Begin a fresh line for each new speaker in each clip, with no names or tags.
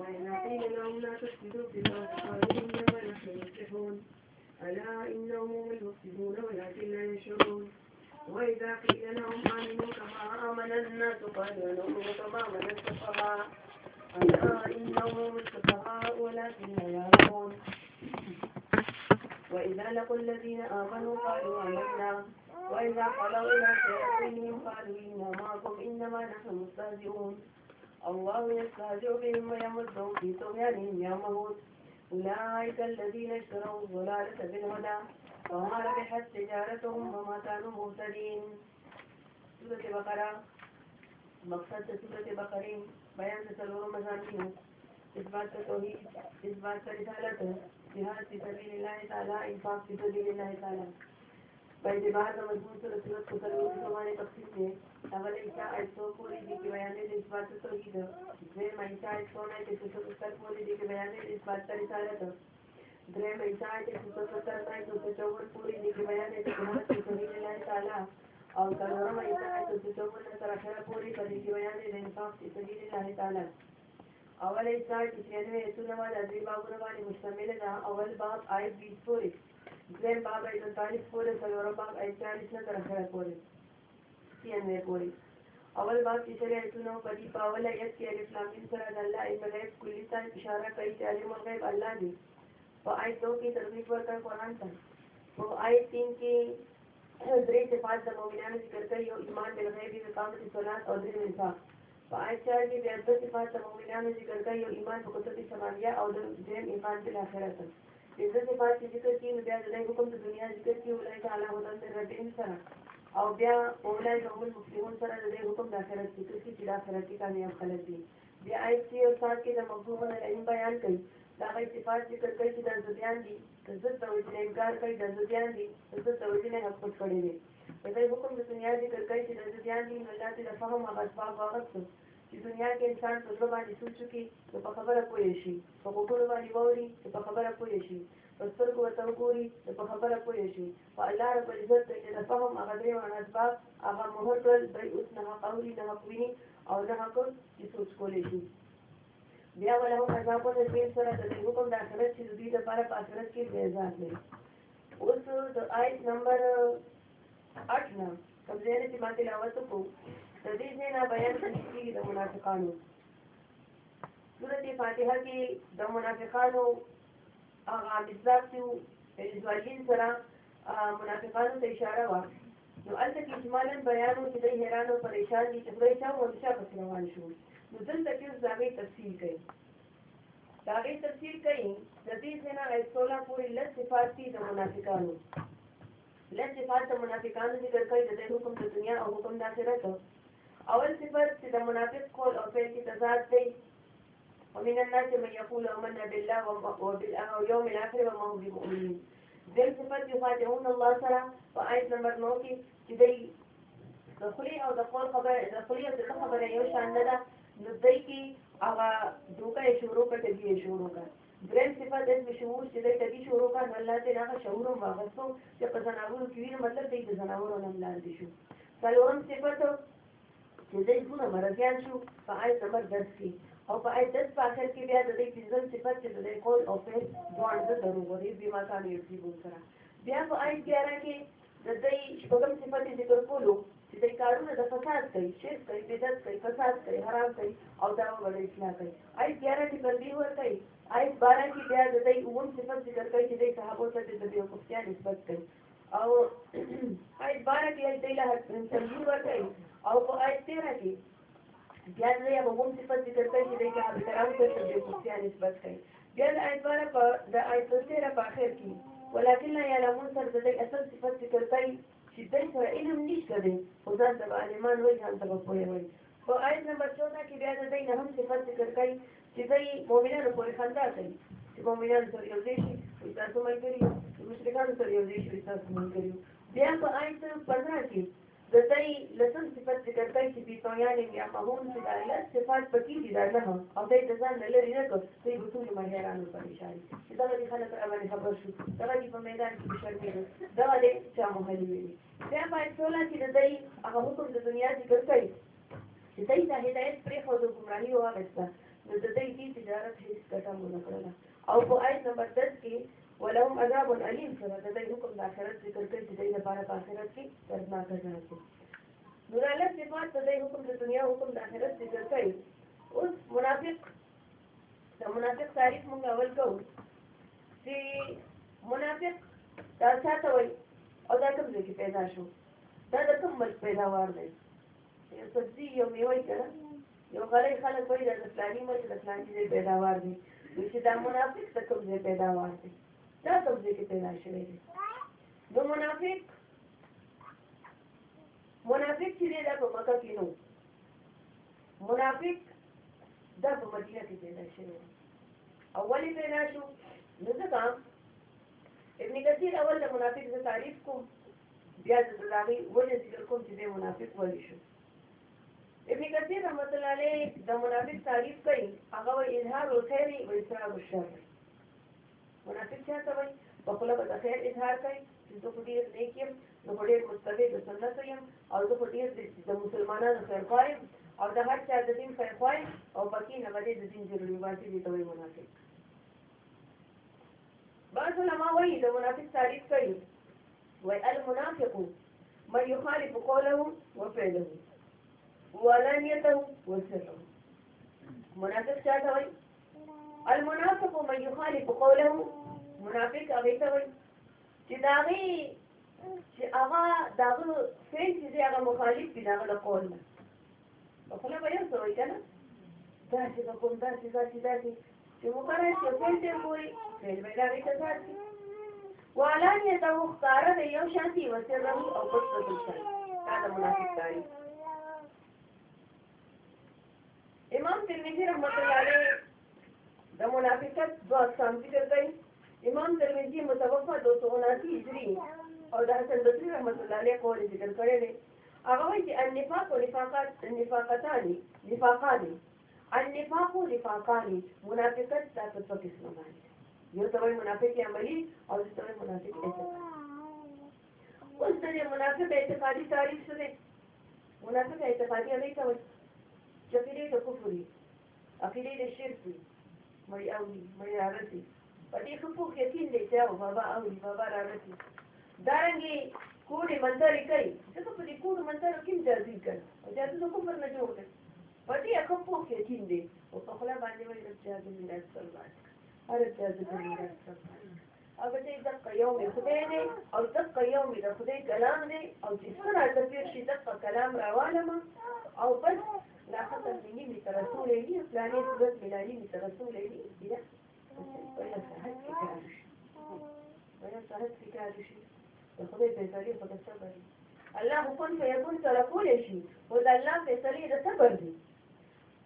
وإذا قيل لهم لا تفسدوا في الأرض قالوا إنما نحن مصلحون ألا إنهم هم المفسدون ولكن لا يشعرون وإذا قيل لهم آمنوا كما آمن الناس قالوا نؤمن كما آمن السفهاء ألا إنهم هم السفهاء ولكن لا يعلمون وإذا لقوا الذين آمنوا قالوا آمنا وإذا قالوا إلى شياطينهم قالوا إنا معكم إنما نحن مستهزئون الله يستهزئ بهم ويمدهم في طغيانهم يعمهون أولئك الذين اشتروا الضلالة بالهدى فما ربحت تجارتهم وما كانوا مهتدين سورة بقرة مقصد سورة بقرة بيان تسلور مزامين إثبات توحيد إثبات رسالته جهاد في سبيل الله تعالى إنفاق في سبيل الله تعالى परिवार मजबूत रचना सुकर्मी प्रमाणे पक्षीचे अवलेच्या अर्थोपोली जी के बयाने इस बात से तोहिद द्वे महिषा अर्थोना तो के सुसंस्कर्पोली जी के बयाने इस बात का रिसालत द्वे महिषा के सुसंस्कर्पाय सुसंचौवनपुरी जी के बयाने सुकुमार सुकुमी लीला ताला और करोड़ महिषा के सुसंचौवन कराठरापुरी पदी के बयाने रेंसाफ सुकुमी लीला ताला अवल इस बार पिछले में सुनवाद अजरी बाबू ने वाली मुश्तमिल था अवल बाप आय बीस पूरी Del bab 41 پورې څلورم باب 41 نه تر اخره پورې 93 پورې اول باب چې سره ایتونه په دې پاول آیت کې الف لام میم سره د الله علم غیب کلی ته اشاره کوي چې علم غیب الله دی په آیت 2 کې ترغیب ورکړ قرآن ته او آیت 3 کې درې صفات د مؤمنانو ذکر کړي او ایمان بالغیب اقامت الصلاة او درې انفاق په آیت 4 کې بیا د صفات د مؤمنانو ذکر کړي او ایمان په کتب سماویه او د دین ایمان بالاخره عزت پات چې ذکر کین بیا د حکم د دنیا ذکر کی ولای تعالی هو د رټین سره او بیا اولای د اول مفلحون سره د حکم د آخرت ذکر کی چې د آخرت کې کامیاب خلک دي بیا آیت کې او سات کې د مفهوم علم بیان کړي دا غي صفات ذکر کړي چې د ځدیان دي د زړه د وجه انکار کوي د ځدیان دي د زړه د وجه نه حق پټ کړي دي په دې حکم د دنیا ذکر کړي چې د ځدیان دي الله تعالی فهم او اسباب واغت چې دنیا کې انسان په ځو باندې سوچو کې نو په خبره پوه شي په غوږونو باندې واوري نو په خبره پوه شي په سترګو ورته وګوري نو په خبره پوه شي په الله رب العزت ته د فهم هغه درې وړاندې اسباب هغه مهر کړل دوی اوس نه حق اوري نه حق ویني او نه حق چې سوچ کولی شي بیا ولهم عذابون البین سره د حکم د آخرت چې دوی لپاره په آخرت کې بیزار دی اوس د آیت نمبر 8 نه کوم ځای چې ما تلاوت وکړو د دې نه بیان کیږي د منافقانو سورته فاتحه کې د منافقانو هغه مزات یو ایزوالین سره منافقانو ته اشاره وه نو هلته کې اجمالا بیان و چې دوی حیران او پریشان دي چې خدای چا ورشا پسې روان شو نو دلته کې اوس د هغې تفصیل کوي د هغې تفصیل کوي د دې ځای نه سوله پورې لس صفات دي د منافقانو لس صفات د منافقانو ذکر کوي د دوی حکم د دنیا او حکم د آخرت اول صفت چې د منافق قول او فعل کې تضاد دی ومن الناس من يقول آمنا بالله وبالآخر واليوم الآخر وما هم بمؤمنين ذل صفت يخادعون الله سره په آیت نمبر 9 کې چې دی د خلی او د قول خبره د خلی او د خبره یو شان نه ده نو دی کې هغه دوکه شروع کړه دی شروع کړه دریم صفت اسم شعور چې دلته دي شروع کا نو الله تعالی هغه شعور او واغستو چې په زناورو کې مطلب دی د زناورو نه لاندې شو څلورم صفت چې دوی ګونه مرضیان شو په آیت نمبر دس کې او په آیت دس په آخر کې بیا د دې پنځم صفت چې د دې قول او فعل دواړه د ضروري بیما کان یو کې سره بیا په آیت ګیاره کې د دې شپږم صفت ذکر کولو چې دې کارونه د فساد کوي شرک کوي بدعت کوي فساد کوي حرام کوي او دا وړ اصلاح کوي آیت ګیاره کې بندي ورته آیت بارہ کې بیا د دې اوم صفت ذکر کوي چې د صحابو ته د دې کوفتیا نسبت کوي او آیت بارہ کې دې له ترجمه ورکړي او په آیت 13 کې بیا دې په کوم صفت ذکر کړي چې دې کې احترام کوي چې خصوصیان نسبت کوي بیا د آیت بارہ په د آیت 13 په اخر کې ولکن لا يعلمون سر دې اصل صفت ذکر کړي چې دې سره علم نشته دې خو ځان د عالمان وایي ځان ته پوهوي په آیت نمبر 14 کې بیا د دې نه هم صفت ذکر کړي چې دې مؤمنانو پورې خندا کوي چې مؤمنان سره یو ځای شي تاسو ملګری مشرکانو سره یو ځای شوي تاسو مونږ کړو بیا په آیت پنځه کې د دې لسم صفات ذکر کوي چې په تویان یې هغه چې د الله صفات پکې دي دا نه او دې د ځان نه لري نه کوي چې ټول ما حیرانو پریشان دي دا د خلک باندې خبر شو دا د په میدان کې شرمې دا د چا مخالي وي بیا په ټول کې د دې هغه حکم د دنیا ذکر کوي چې دې د هدایت پرې خو د ګمراهي او د دې تجارت هیڅ ګټه مونږ نه کړله او په آیت نمبر 10 کې ولهم عذاب علیم سره د دې حکم د آخرت ذکر کوي چې د لپاره په آخرت کې دردناک ځای کې نور الله صفات د دې حکم د دنیا حکم د آخرت ذکر کوي اوس منافق د منافق تعریف موږ اول کوو چې منافق دا چاته وایي او دا کوم ځای کې پیدا شو دا د کوم ملک پیداوار دی یو سبزي یو میوه کړه یو غلی خلک وایي دا د فلاني ملک د فلاني ځای پیداوار دی چې دا منافق د کوم ځای پیداوار دی دا تفضیل کې پیدا شوی دی نو منافق منافق چې دی دا په مکه کې نو منافق دا په مدینه کې پیدا شوی اولې پیدا شو نو ځکه ابن کثیر اول د منافق د تعریف کوم بیا د دلاغي ولې ذکر کوم چې دی منافق ولې شو ابن کثیر رحمت الله علیه د منافق تعریف کوي هغه اظهار الخير و اصرار الشر منافق چا ته وایي په خوله به د خیر اظهار کوي چې زه خو ډېر نیک یم زه خو ډېر مستبد د سنتو یم او زه خو ډېر د مسلمانانو خیرخوا یم او د هر چا د دین خیرخوا یم او پکې نه به د دین ضروري واجب دي ته وایي منافق بعض علما وایي د منافق تعریف کوي وایي المنافق من يخالف قوله وفعله ولانيته وسره منافق چا ته وایي المنافق من يخالف قوله منافق هغه ته وایي چې دا غي چې هغه داغه فعل چې هغه مخالف دی داغه قول نه په خپل بیان سوې کنه دا چې په کوم دا چې دا چې دا چې مقرر چې فعل دې پوری فعل به دا وي ته ځي وعلان یته مختار دی یو شانتي وسره او پټ پټ دا منافق دی امام ترمذی رحمۃ اللہ علیہ د منافقت دوه اقسام ذکر کړي امام ترمذي متوفا دو سو اناسی هجري او د حسن بصري رحمت الله علیه قول ذکر کړی دی هغه وایي چې النفاق او نفاقات نفاقتان نفاقان النفاق او نفاقان منافقت تاسو په قسم باندې یو ته منافق عملی او د ته منافق اعتقادي اوس د منافق اعتقادي تعریف څه دی منافق اعتقادي هغه ته وایي چې پیری د کفر عقیده د شرک mai aure mai rarrafe baɗi ka fu ke tin da jawo baba aure baba rarrafe darange kune mantari kai daga fudi kune mantari kim jazi kan jazi da kufar na jawo kai baɗi ya kan fu ke tin da wa kakula ba ne mai da jazi mai da sallah har jazi mai da sallah البته دقه یومې خدای دی او دقه یومې د خدای کلام دی او چې څنګه تفیر شي دقه کلام راوالمه او بس لا خطر من يجي ترسول لي فلانية بس ملاني ترسول لي لا ولا سهل في كارش ولا سهل في كارش الخضية في سرير فقد صبر الله كن فيكون ترسول شي وذا الله في سرير صبر دي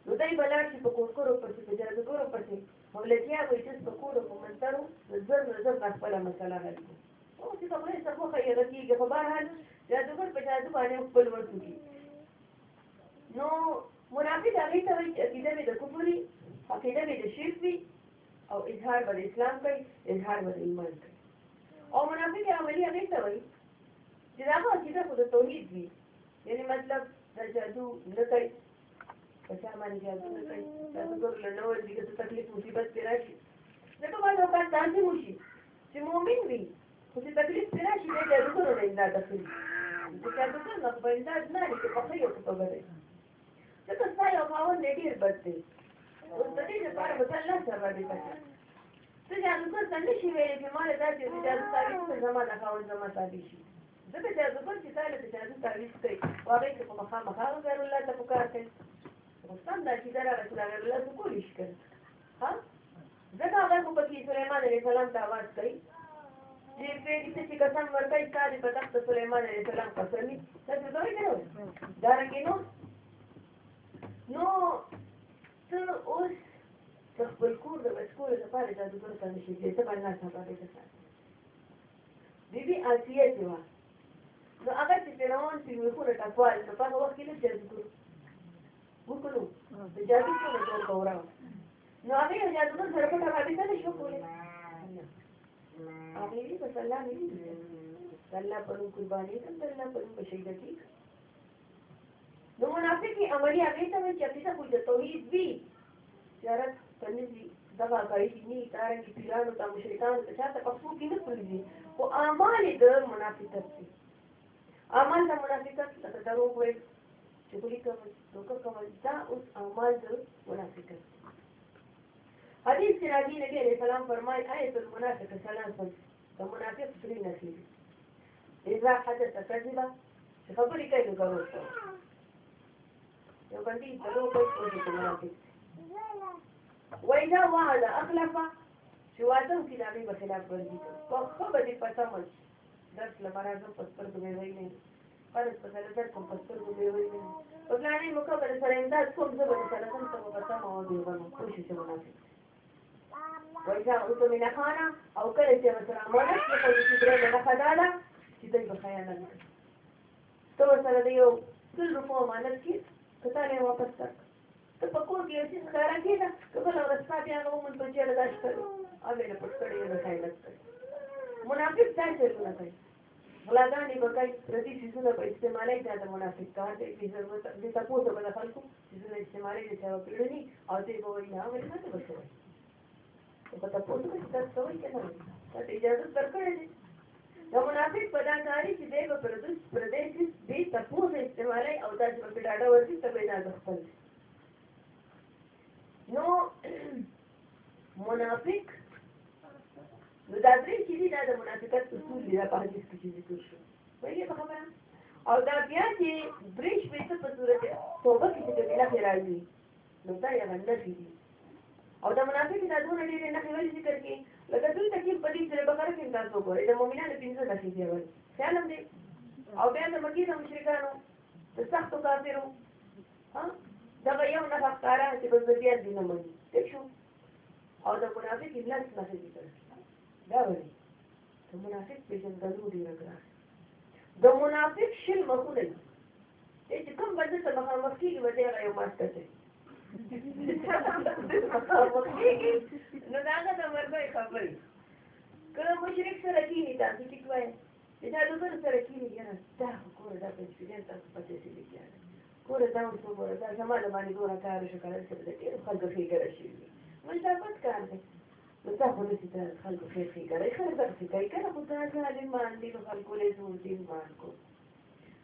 نو دای بلار چې په کورکورو پرته په جرګورو پرته مولدیا وایي چې په کوډو په منترو زر زر په خپل مسله راځي او چې کومه څه خو خیر کیږي په بهر حال جادوګر په جادو باندې خپل ورته نو منافق هغه ته وایي چې دې د کفري عقیده به د شرک وي او اظهار به اسلام کوي اظهار به ایمان کوي او منافق عملی هغه ته وایي چې دا عقیده خو د توحید وي یعنی مطلب د جادو نه کوي په چا باندې جادو نه کوي جادوګر له نور دي که تکلیف مصیبت کې راشي ځکه باندې اوقات داسې وشي چې مؤمن وي خو چې تکلیف کې راشي دی جادوګر نه امداد اخلي چې جادوګر نه په امداد نه لري چې په خیر کې په بده ځکه ستا یو خاوند دی ډېر بد دی اوس د دې لپاره به الله سره باندې پاتې ته جادوګر څنګه شي ویلې چې ما له داسې چې جادو تعریف زما نه خاوند زما تعریف شي ځکه جادوګر چې تعالی ته جادو تعریف کوي واغې چې په مخامخ هغه غیر الله ته پکار کوي مستند چې دا رسول الله له کولیش کړ ها ځکه هغه خو پکې سليمان عليه السلام ته आवाज کوي چې په دې چې کسان ورته کاري په تخت سليمان عليه السلام قسمي تاسو دوی کړو دا رنګ نو نو ته اوس په خپل کور د مسکول لپاره د دکتور څخه نشي چې ته باندې نه پاتې کېږي بيبي آسیه چې وا نو هغه چې روان چې مخوره ټاکوال په هغه وخت کې نه چې وکړو د جادو څه د تور غوړاو نو هغه جادو نو سره پټه باندې څه شو کولې هغه یې په الله نه دي الله په قرباني ته الله په شهیدتي نو منافقي عملي هغه ته چې چې کوم د توحید وی زیارت پنځي دغه کوي نه تارنګ پیرانو ته مشرکان ته چاته پښتو کې نه پولیږي او اعمال د منافقت دي اعمال د منافقت څخه دروغ وایي حدیث کې راځي نبی عليه السلام فرمایي آیت المنافق ثلاثه کوم منافق درې نښې اذا حدث كذبا خبرې کوي نو کوي یو باندې په لوګو کې منافق وإذا وعد أخلف چې وعده وکړي هغه به خلاف ورزي په خبرې پټه مل درس لپاره ځم پس پر دوی وایي نه پرس په سره در کوم پستر کو دی وایي په ګانې مو کا پر سره انده کوم زه به سره کوم ته په تاسو مو دی ونه خوشی چې مونږه وایي او ته مینا خانه او کله چې مثلا مونږ په دې کې درې نه خداله چې دوی به خیال نه ته سره دی یو ټول روپو مانل کې کته نه واپس تک ته په کور کې چې ښکارا کې دا کله ورستا بیا نو مونږ په چیرې داشته او ویل پټ کړی نه خیال منافق ځای ته نه کوي غلاګانې به کوي پردي څیزونه به استعمالوي دا د منافق کار دی چې ضرورت د تاسو به د خلکو څیزونه استعمالوي چې هغه پیړني او دوی به وایي هغه ولې نه بچوي په تاسو به تاسو کوي کنه دا اجازه درکړې دي دا منافق په دا کاری چې دوی به پردي پردي څیز به تاسو به استعمالوي او دا چې په ډاډه ورته تبې نه ځخپل نو منافق نو دا درې چې دي دا د منافقت اصول دي دا په حدیث کې چې ذکر شو وایي په خبره او دا بیا چې درې شپې په صورت توبه کې چې کله کې راځي نو دا یو نفي دي او دا منافق دا دونه ډېرې نښې ولې ذکر کې لکه دوی تکلیف په دې سره بقره کې تاسو وګورئ د مؤمنانو پنځه نښې دي ول خیال هم دي او بیا د مکې د مشرکانو د سختو کافرو ها دا یو نه ښکارا چې بزګیان دي نه مونږ او دا منافق لږ نښې ذکر دا وایي د منافق پیژندلو ډېره ګرانه د منافق شل مخونه دي چې کوم بنده ته مخامخ کېږي به دی هغه یو ماسته کوي مخامخ کېږي نو د هغه د مرګوی خبرې که مشرک سره کېږي تاسو ټیک وایي چې دا دوبر سره کېږي یاره دا ګوره دا پنسپیرین تاسو پتې شي لیک یاره ګوره دا اوس وګوره دا زما د باندې ګوره کار شو کړی سره د ډېرو خلکو ښېګره شوي موږ دا پټ کار دی בטח עובדת על חלקי כרגע, וחלקי עבודת למען לי וחלקולי ועובדים מענקו.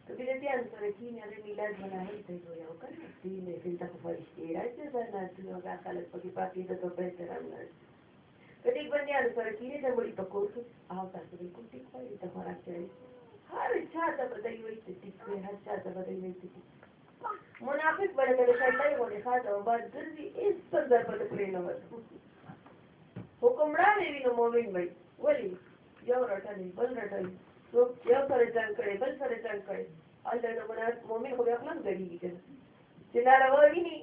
Филиппианца Ракиня Ремилят Ванаита Юрка, Сильный Синтак Фаристирайте Ванату Агахалет Пакипати да Добете Рамнас. कभी बनियान पर किए ना बड़ी पकोर से आओ ताकि बिल्कुल ठीक हो ये तुम्हारा चाहिए हर इच्छा तो बताई हुई स्थिति में हर इच्छा तो बताई हुई स्थिति मुनाफिक बड़े बड़े शैतान बोले खा तो बस जल्दी इस पर दर पर प्रेम हो حکمران وي نو مؤمن وي ولی یو رټن بل رټن نو یو پر رټن کړي بل پر رټن کړي الله نو مراد مؤمن خو خپل غړي دي چې ناروا وي ني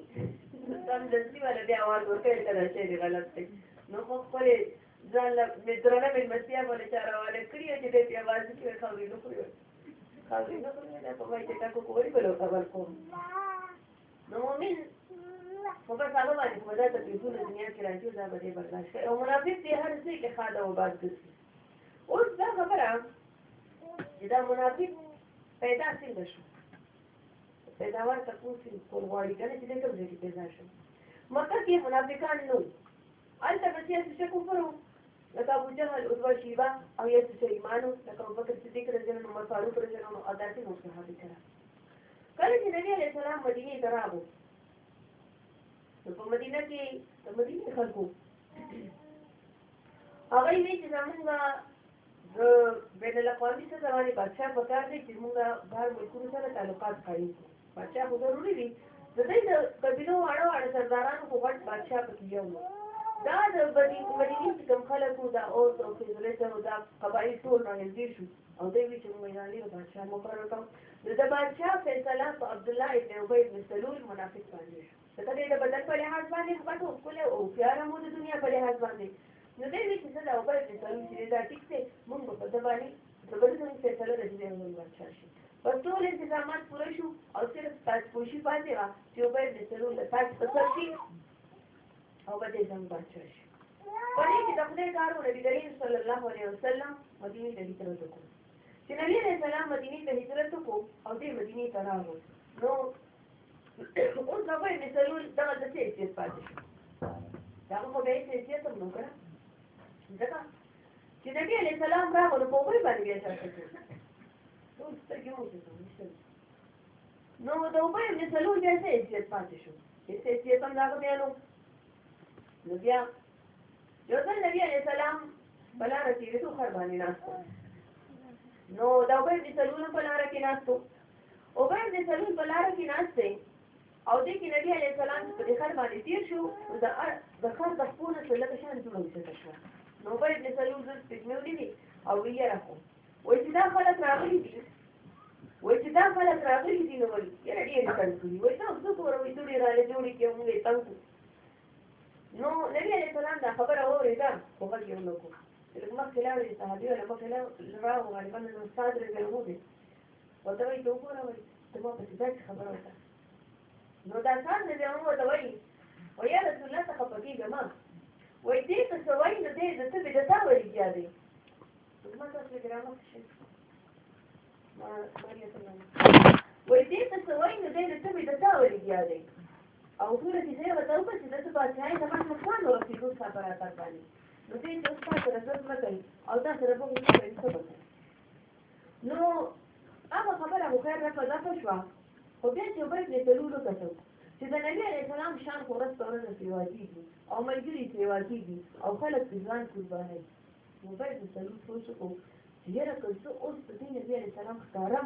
سم دستی ولا بیا आवाज ورته کړه چې غلط دی نو خو خپل ځان له مدرنه مې مسیا ولا چارواله کړی چې دې په आवाज کې خاوري نو خوري خاوري نو خوري دا په وایي چې تاسو کوی بل خبر کوم نو مؤمن خو بس هغه باندې خو دا تکلیفونه دنیا کې راځي دا به دې برداشت کوي او منافق دې هر ځای کې خاده او باد ګرځي اوس دا خبره چې دا منافق پیدا څنګه شو پیداوار تاسو کول غواړي کنه چې کوم ځای کې پیدا شو مکه کې منافقان نو انت به چې څه کوفرو لکه ابو جهل او ابو شیبه او یې څه ایمانو لکه ابو بکر صدیق رضی الله عنه او فاروق رضی الله عنه او داسې نو صحابه کړه کله چې نبی علیه السلام مدینه ته راغو نو په مدینه کې په مدینه خلکو هغه یې چې زمونږ د بین الاقوامي څه زماني بادشاہ په کار دی چې موږ بهر ملکونو سره تعلقات کړی بادشاہ خو ضروري دی د دې د قبیلو واړو واړو سردارانو خو غټ بادشاہ پکې یو دا د مدینې چې کوم خلکو دا اوس او فیزولیټر دا قبایل ټول راهندې شو او دوی چې موږ یې لري بادشاہ مقرر کړو د بادشاہ فیصله په عبد الله ابن ابي بن سلول منافق باندې شو ځکه دې د بدن په لحاظ باندې هغه ټول کله او پیار مو د دنیا په لحاظ باندې نو دې چې څه دا وبر دې څو چې دا ټیک څه مونږ په دبانی زبردست څه سره راځي موږ ورچاشي په ټول انتظامات پوره شو او صرف تاسو پوښي باندې وا چې وبر دې سره له تاسو په سر شي او به دې زم ورچاشي په دې کې د خدای کارونه دې کریم صلی الله علیه وسلم مدینه ته هجرت وکړه چې نبی رسول الله مدینه ته هجرت وکړو او دې مدینه ته راغلو نو اوس نو به مثالون دغه د سیل کې پاتې شو دا خو به یې سیل ته موږ کړه ځکه چې نبی علیه السلام راغلو په وې باندې بیا شو ټول سترګې وځي نو دا به یې مثالون بیا سیل کې پاتې شو چې سیل ته موږ بیا نو نو بیا یو ځل نبی علیه السلام بلا رسیدو خو خر باندې ناستو نو دا به مثالون په لار کې ناستو او به مثالون په لار کې ناستې او دې کې نبی عليه السلام په دې خر باندې تیر شو دا د خر د خپل څه لکه شان جوړ وشو شو نو په دې سلو د سپېږمې دی او یې راکو وای چې دا خلک راغلي دي وای چې دا خلک راغلي دي نو یې ډېر کنټرول وای دا څه تور وي دوی را جوړې کې موږ تاسو نو نبی عليه السلام دا خبره اورېده خو غل یې نو کو لکه مخکې لاړې صحابي ولا مخکې لاړې راو غالبا نو صادره ګرځو دي وته وي دوه راوي ته ما په دې خبره وکړه نو دا ځان دې موږ ته وایي ویا رسول الله څخه پکې ما وای دې ته څه وایي نو دې د څه به دا وایي چې دې ما تاسو ګرامه شي ما ماریا ته وای دې ته څه وایي نو دې د څه به دا وایي دې او ټول دې زه وته په چې تاسو په ځای ته ما څه نو راځي دوه سره تر باندې نو دې ته تاسو راځم راځي او تاسو راځم نو هغه خبره وکړه په دغه شوه خو بیا چې بل دې تلولو کتو چې د نبی علیه السلام شان خو ورځ په ورځ سیوا کېږي او ملګري سیوا کېږي او خلک په ځان قربانوي نو بل دې تلول پوه شو خو چې یاره که زه اوس په دې نبي علیه السلام ښکاره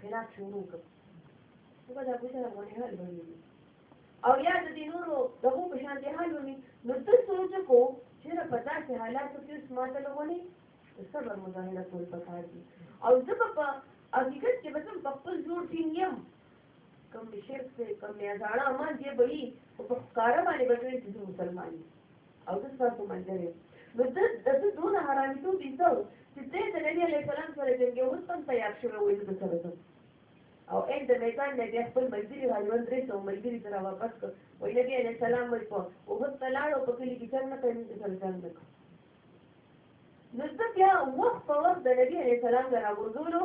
خلاف شروع کړم نو به دا بوی سره باندې حل بنېږي او یا د دې نورو دغو په شان دې حل ونی نو ته سوچ کو چې را پتا چې حالاتو کې اوس ماته لغونې صبر مظاهره کول پکار دي او زه په حقیقت کې به په خپل جوړ ټیم یم کم شرک سے کم نیازانا امان جے بئی او په کارا باندې بټوي چې مسلمان او د څه په منځ لري نو د د دون حرامي تو دي څو چې دې د نبی عليه السلام سره جنګ اوس هم تیار شوی وي د سره او ان د میدان نه بیا خپل ملګری حیوان درې سو ملګری سره واپس کړ وای نبی عليه السلام وای په او په لاړو په کلی کې څنګه کوي سره څنګه نو د بیا وخت په وخت د نبی عليه السلام راغورځولو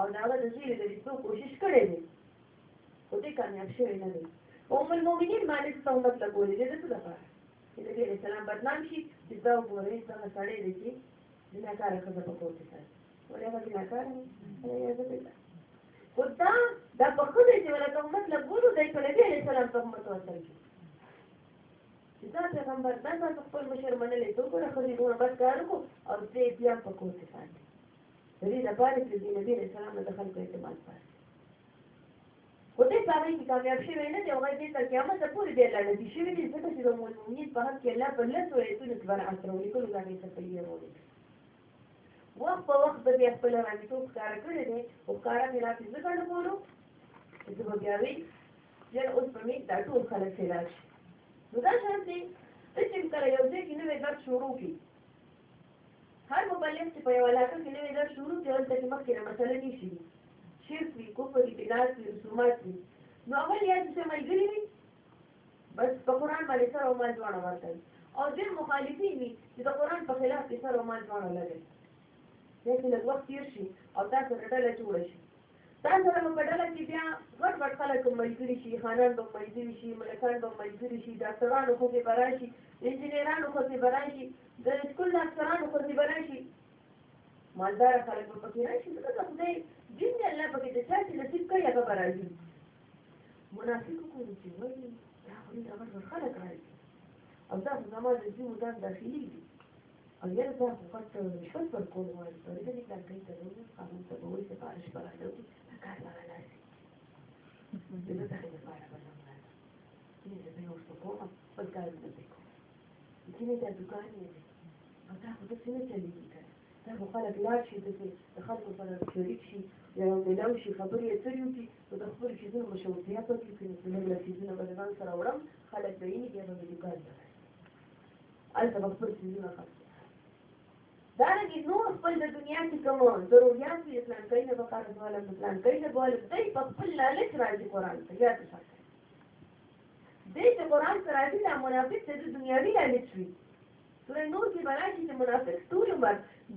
او دا د شي د کوشش کړې خودی کامیاب شوی نه دی ام المؤمنین مالک ته امت لګولې دې څه لپاره چې نبی علیه السلام بدنام شي چې دا وګورئ څنګه سړی دی چې بناکاره ښځه په کور کې ساتي ولې هغه بناکاره خدا دا په خوده چې ولکه امت لګولو دی په نبی علیه السلام ته امت وصل شي چې دا پیغمبر دا تاسو خپل مشر منلې ته ګوره خو دې بس کار وکړو او دې بیا په کور کې ساتي د دې لپاره چې د نبی علیه السلام د خلکو اعتماد پاتې خو دې پاره چې کامیاب شي نه دی هغه دې تر قیامت پورې دی لړل دي شي دې ځکه چې د مؤمنین په حق کې الله په لاسو یې ټول ځوان اثر وکړي باندې څه پیږي وروړي وخت په وخت به خپل راځي ټول کار کړی دی او کار نه راځي ځکه نه بولو چې وګیاوي چې اوس په می دا ټول خلک سي راشي نو دا شرط دی چې کله یو ځای کې نوې درس شروع کړي هر مبلغ چې په یو علاقه کې نوې درس شروع کړي هلته کې مخکې مسله نشي شرک وي کفر وي بدعت وي رسومات وي نو اول یا چې ملګري وي بس په قرآن باندې سره عمل دواړه ورته او ډېر مخالفین وي چې د قرآن په خلاف کې سره عمل دواړه لري داسې لږ وخت تېر شي او تاسو سره ډله جوړه شي تاسو سره به په ډله کې بیا غټ غټ خلک ملګري شي خانان به ملګري شي ملکان به ملګري شي ډاکټرانو خو کې به راشي انجینرانو خو کې به راشي د سکول ډاکټرانو خو کې به راشي مالدار خلک په کې راشي نو دا خدای جن دی الله پکې د چا چې نصیب کوي هغه به راځي منافق کوم چې وایي دا خو دې هغه خلک راځي او تاسو زما د دې مدان داخلي دي او یره دا خو فقط شل پر کول وایي دا دې کار کوي ته نو قانون ته وایي چې پارش پر راځي کار نه راځي دې ته نه پاره راځي دې دې نو څه کوم په کار دې کوي دې ته دکان نه دا خو دې نه چلیږي هغه خلک لاړ شي داسې د خلکو سره شریک شي یا میلاو شي خبرې یې څه وکړي نو د خپلو څیزونو مشروطیت وکړي چې زموږ له څیزونه به ځان سره وړم خلک به ویني بیا به مې دوکان ته هلته به خپل څیزونه خرڅ دارنګې نور خپل د دنیا کې کوم ضروریات وي پلان کوي نه به کار ځوالم پلان کوي نه بولم دی په خپل لالچ راځي قرآن ته یاد وساتئ دی چې قرآن ته راځي دا منافق دی د دنیاوي لالچ وي Plânuți vă și de mânafecturi,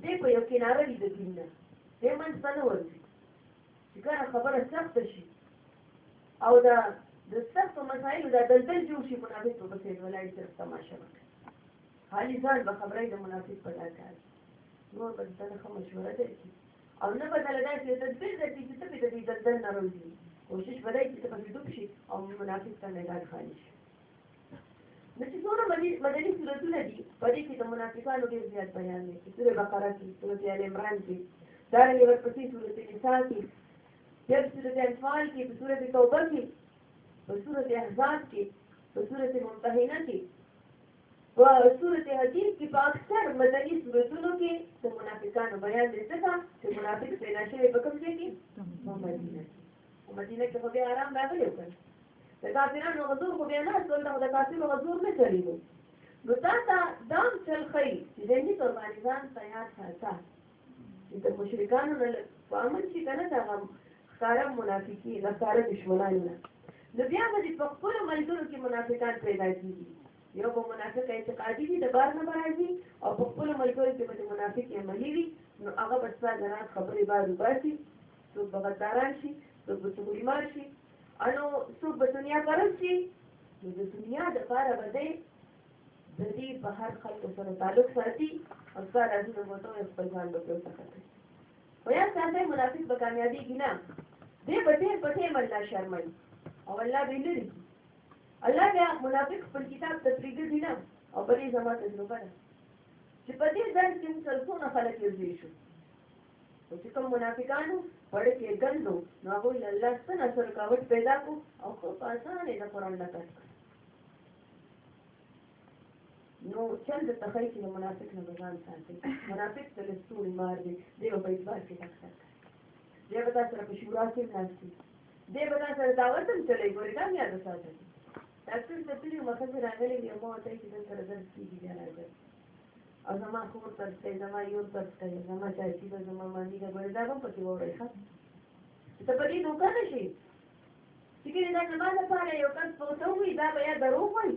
de pe eu chinarării de bine. De mânci să nu ori. Și care خبره سخته شي او دا د سختو مسایلو دا دلدل جوړ شي منافق په بسې ولاړ سره تماشا وکړي حالي ځان به خبرې د منافق په لار کار نور به ځان خو مشوره ده کی او نه بدل دا چې د دې د دې چې ته د دې دلدل نه راوځي کوشش وکړئ چې په دې دوب شي او منافق ته نه لاړ خالي شي نو چې څومره مدني صورتونه دي په دې کې د منافقانو ډېر زیات بیان دی چې سورې بقره کې سورې آل عمران کې دارنګه ورپسې سورې نساء کې بیا سورې انفال کې په سورې توبه کې په سورې احزاب کې په سورې ممتحنه کې په سورې حدیث کې په اکثر مدني صورتونو کې د منافقانو بیان دی ځکه چې منافق پیدا شوی په کوم ځای کې په مدینه کې مدینه کې خو بیا آرام راغلی وکړ د کافرانو غزور خو بیا نه ټول د کافرانو غزور نه کړی وو نو تا ته دا چل خی چې دې تور باندې ځان تیار ساته چې د مشرکانو نه پامن شي کنه دا هم خار منافقي نه خار دشمنان نه نو بیا به په خپل ملګرو کې منافقان پیدا کیږي یو په منافق اعتقادي دي د بار نه راځي او په خپل ملګرو کې به منافق عملي وي نو هغه بس ځان خبرې بار وباسي څوک بغداران شي څوک به سلیمان شي انو څوک په دنیا ګرځي چې د دنیا د پاره باندې د دې په هر خلکو سره تعلق ساتي او څو راځي نو ته خپل ځان به پروسه کوي ویا څنګه منافق به کامیابی کینا دې پټه پټه مله شرمای او الله به لري الله بیا منافق پر کتاب تطریق دی نه او پرې زما تجربه ده چې په دې ځان کې څلونه خلک یې شو او چې کوم منافقانو પડે કે ગંદો નાગો લલ્લાસ પણ અસરકાવટ પેદા કો ઔર પાસાન એ પરણના કટ નો ચંદ તખઈ કે મુનાફિક ને બગાન સાથે મુનાફિક તલે સૂર માર દે દેવ પર ઇતબાર કે નક્ષત્ર દેવતા સર કશુરા કે નાસ્તી દેવતા સર દાવતમ ચલે ગોરી કામ યાદ સાથે ડોક્ટર સતીરી મખસ રાગલે યમો હતા કે સર દર્દ કી જાના او زما کور پرسته زما یور پرسته زما چاچی به زما مانی به ګورې دا هم پکې وړې ښه ته په دې دوکه نه شي چې کله دا زما لپاره یو کس پوته وي دا به یا دروغ وي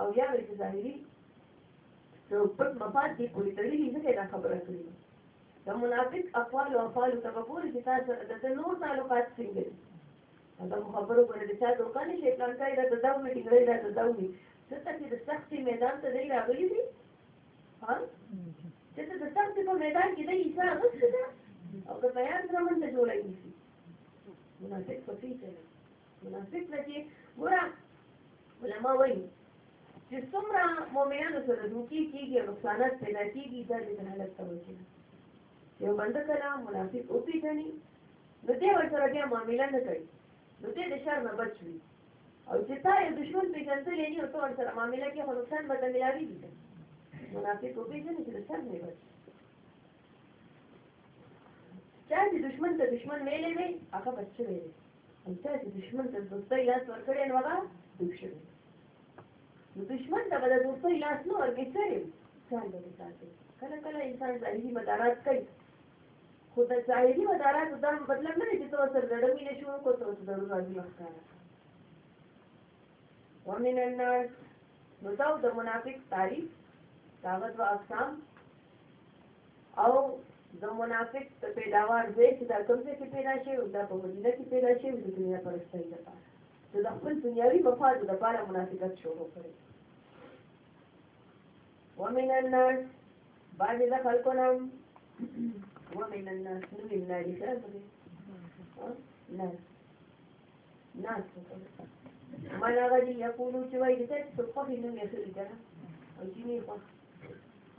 او یا به ظاهري نو پټ مفاد دې پوری تړلي نه دا خبره کړې دا منافق اقوال او افعال ته به ګورې چې تاسو د نور تعلقات څنګه دي دا خبرو پر دې چې دوکه نه شي پلان کوي دا دا مې ټینګړې دا دا وي څه ته چې د سختي میدان ته دی راغلي دي چې د تخت په میدان کې د عیسی غوښته ده او د بیان سره منځ جوړه کیږي منافق په پیټه منافق لکه ګوره علما وایي چې څومره مؤمنانو سره دوکي کېږي نقصانات پیدا کېږي دا د حالت ته وځي یو بند کله منافق او پیژني نو دې ورسره بیا معامله نه کوي نو دې د شر نه بچ وي او چې تا یو دشمن پېژندلی نه او ته ورسره معامله کې خو نقصان به ته ملاوي دي منافق و پیژنې چې د سر نه بچ چا چې دشمن ته دشمن ویلې وي هغه بچ شوی دی او چا چې دشمن ته دوستۍ لاس ورکړی نو هغه ډوب شوی نو دشمن ته به د دوستۍ لاس نه ورکړي چېرې ځان به وساتي کله کله انسان ظاهري مدارات کوي خو د ظاهري مدارات دا مطلب نه دی چې تو سر دړمې نه شو کو تو سر دړو راځي مخکاره ومن الناس نو تاسو د منافق تعریف طاقت و اقسام او د منافق ته پیداوار دی چې دا کوم ځای کې پیدا شي او دا په مدینه کې پیدا شي د دنیا پرستۍ لپاره نو د خپل دنیاوي مفادو لپاره منافقت شروع کړي ومن الناس بعضې د خلکو نه ومن الناس نوم یې ناري ښه ناس ناس من هغه دي یقولو چې وایي د تاسو خوښې نوم یې ښه دي که نه او ځینې یې خوښ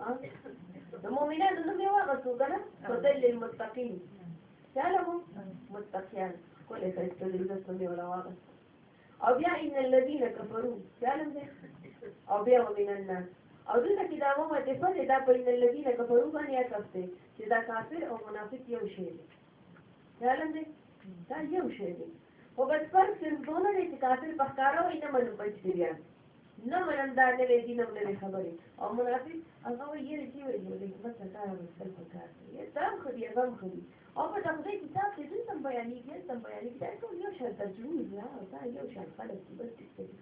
د مؤمنانو نوم یې واغستو که نه هدل للمتقین چا لهم متقیان ښکلی ښایسته د عزت نوم یې ولا واغست او بیا ان الذین کفروا چا لم دی او بیا ومن الناس او دلته کې دا ومه د فدې دا په ان الذین کفروا باندې عکس دی چې دا کافر او منافق یو شی دی چا لم دی دا یو شی دی خو بس فرق صرف دونه دی چې کافر په ښکاره وایي نه منو بچ دی بیان نه منم دا نه دی دینم نه خبرې او منافق هغه یې چې ویل دی مثلا تا مستل پکار دی دا خو دی هغه خو دی او په دغه کتاب کې د سم بیانې کې سم بیانې دا کوم یو شرط تجویز نه او دا یو شرط فلک دی بس څه دی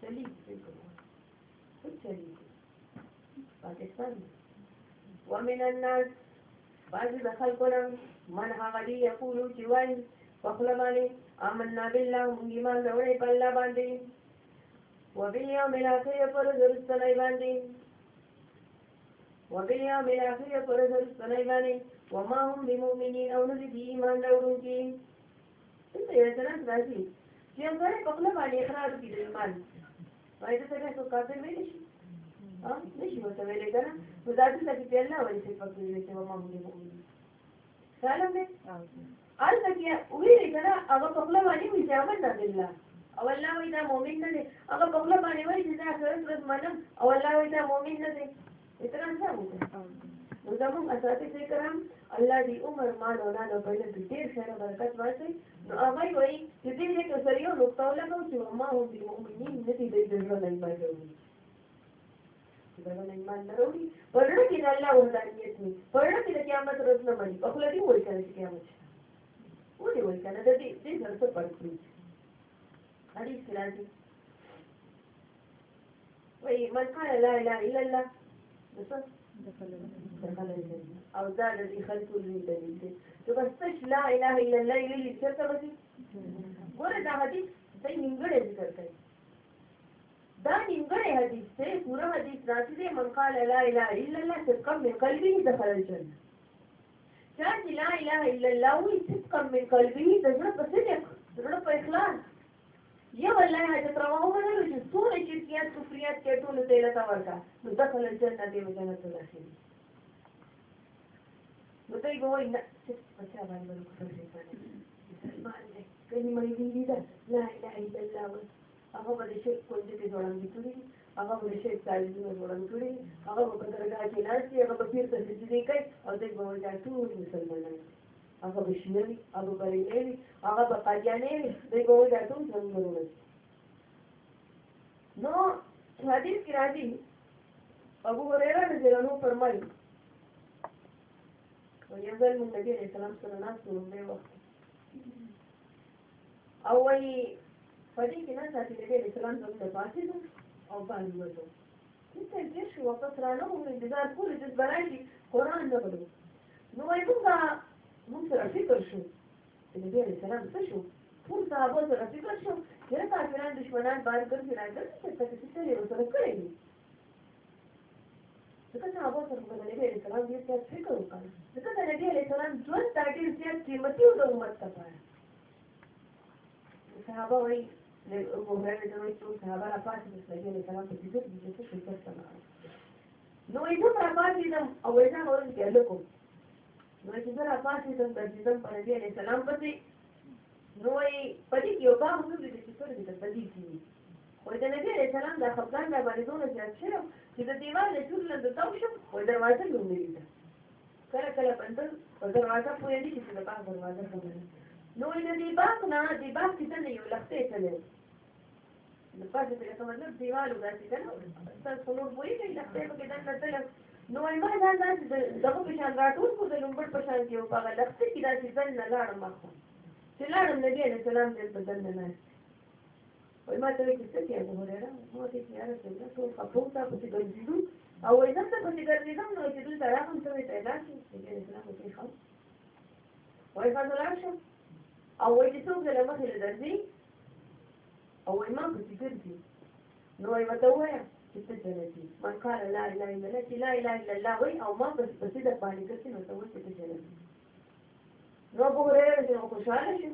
چلی څه چلی پاکستان ومن الناس بعض خلقنا من هغه دی یقول چې وایي په خپل باندې آمنا بالله موږ ایمان راوړې په الله باندې وباليوم الآخر پر درستنی باندې وباليوم الآخر پر درستنی باندې وما هم بمؤمنين او ندي دي ایمان راوړونکي څه یې تران راځي چې موږ په خپل باندې اقرار کړی ایمان وایي ته څنګه څوک کافر ویل شي ها نشي ورته ویل کنه نو دا څه چې پیل نه وایي چې په دې کې وما هم بمؤمنين سلام دې ارته کې ویل کنه هغه په خپل باندې مجامل نه دلله او الله وایي دا مؤمن نه دی هغه قوله باندې وایي چې دا آخرت ورځ منم او الله وایي دا مؤمن نه دی اتنا څه وکړي نو زموږ اساتذه کرام الله دې عمر مال اولاد او بل دې ډېر سره برکت ورکړي نو هغه وایي چې دې دې کې سره یو نقطه ولګو چې ما هم دې مؤمنین نه دې دې ډېر نه ایمان لري دغه ایمان نه وروړي پرړه کې الله وردانیت نه پرړه کې قیامت ورځ نه باندې په خپل دې وایي چې قیامت وایي وایي کنه دې دې سره پرځي حديث لازم ومن قال لا إله إلا الله بصف دخل الجنة أو زاد الذي خلقه للدليل تبصش لا إله إلا الله إليه ذكر کوي ګوره دا حدیث صحیح نیمګړی ذکر کوي دا نیمګړی حدیث دی پوره حدیث راځي دی من قال لا اله الا الله صدقا من قلبه دخل الجنه چا چې لا اله الا الله وی صدقا من قلبه د زړه په صدق زړه په اخلاص یو الله حاجت روا ومنل چې ټول شرکیات کفریات کې ټول ته لتا ورکا نو دخل الجنه دی جنت الرحیم نو دوی وایي نه چې بچا باندې ورکړي کله مې دی دا لا اله الا الله هغه به شرک کول دي جوړان دي کړی هغه به شرک تعالی جوړان کړی هغه به درګه کې لاسي هغه به پیر ته سجدي کوي او دوی به وایي ټول مسلمانان هغه بشنوي هغه بریلوي هغه به قادیاني دوی به وایي دا ټول څنګه نو حدیث کې راځي ابو هريره رضی الله عنه فرمایي یو ځل مونږ نبی عليه السلام سره ناستو لومړی وخت او وایي په دې کې ناست چې نبی عليه السلام زموږ د پاسېدو او باندې وځو دلته ډېر شي واپس رانغلو انتظار کولو چې بلای شي قرآن نه غلو نو وایي مونږ مونږ سره فکر شو چې نبی علیه السلام څه شو ټول صحابه سره فکر شو ډېر کافران دشمنان بار ګرځي راګرځي چې څه څه یې ورسره کړی دي ځکه صحابه سره په نبی علیه السلام ډېر زیات فکر وکړ ځکه د نبی علیه السلام ژوند دا ډېر زیات قیمتي و د امت لپاره صحابه وایي وګورئ دا وایي چې صحابه راپاتې د نبی علیه السلام په دې کې څه څه څه نو یې هم راپاتې ده او یې هم ورته لکه نو چې زه راپاڅېدم ګرځېدم په نبي علیه السلام پسې نو وایي په دې کې یو کار مهم دی چې سترګې ته په دې کې وي وایي د نبي علیه السلام دا خپګان را باندې دومره زیات شوی چې د دیوال له چور لاندې تاو شم وایي دروازه مې ونه لیده کله کله بندل په دروازه پوهېدې چې د باغ دروازه کومه نو وایي د دې باغ نه دې باغ کې دننه یو لښتې تللی د پاسه تلې کومه دیوال وګاسېده نو تاسو نور پوهېږئ لښتې پکې دننه تلله نو ما دا داسې دغه په شان راټول خو د لومبړ په شان کې و په هغه لښته کښې داسې ځل نه لاړم مخ چې لاړم نبي علیه سلام ډېر په ځل نه ناست وایي ما ته وایي چې څه کېږه وروره ما ته چې یاره څنګه ټول خپو تا پسې ګرځېدو او وایي دلته پسې ګرځېدم نو چې دلته راغلم ته وایي پیدا شو نبي علیه سلام وایي ښه وایي ښه زه لاړ شم او وایي چې څوک ځله مخې له درځي او وایي ما پسې ګرځي نو وایي ورته ووایه چې څه جنتي من قال لا اله الا الله چې لا اله الا الله وای او ما بس په دې باندې کړی نو ته وایې ته جنتي نو ابو هريره دې خوشاله شو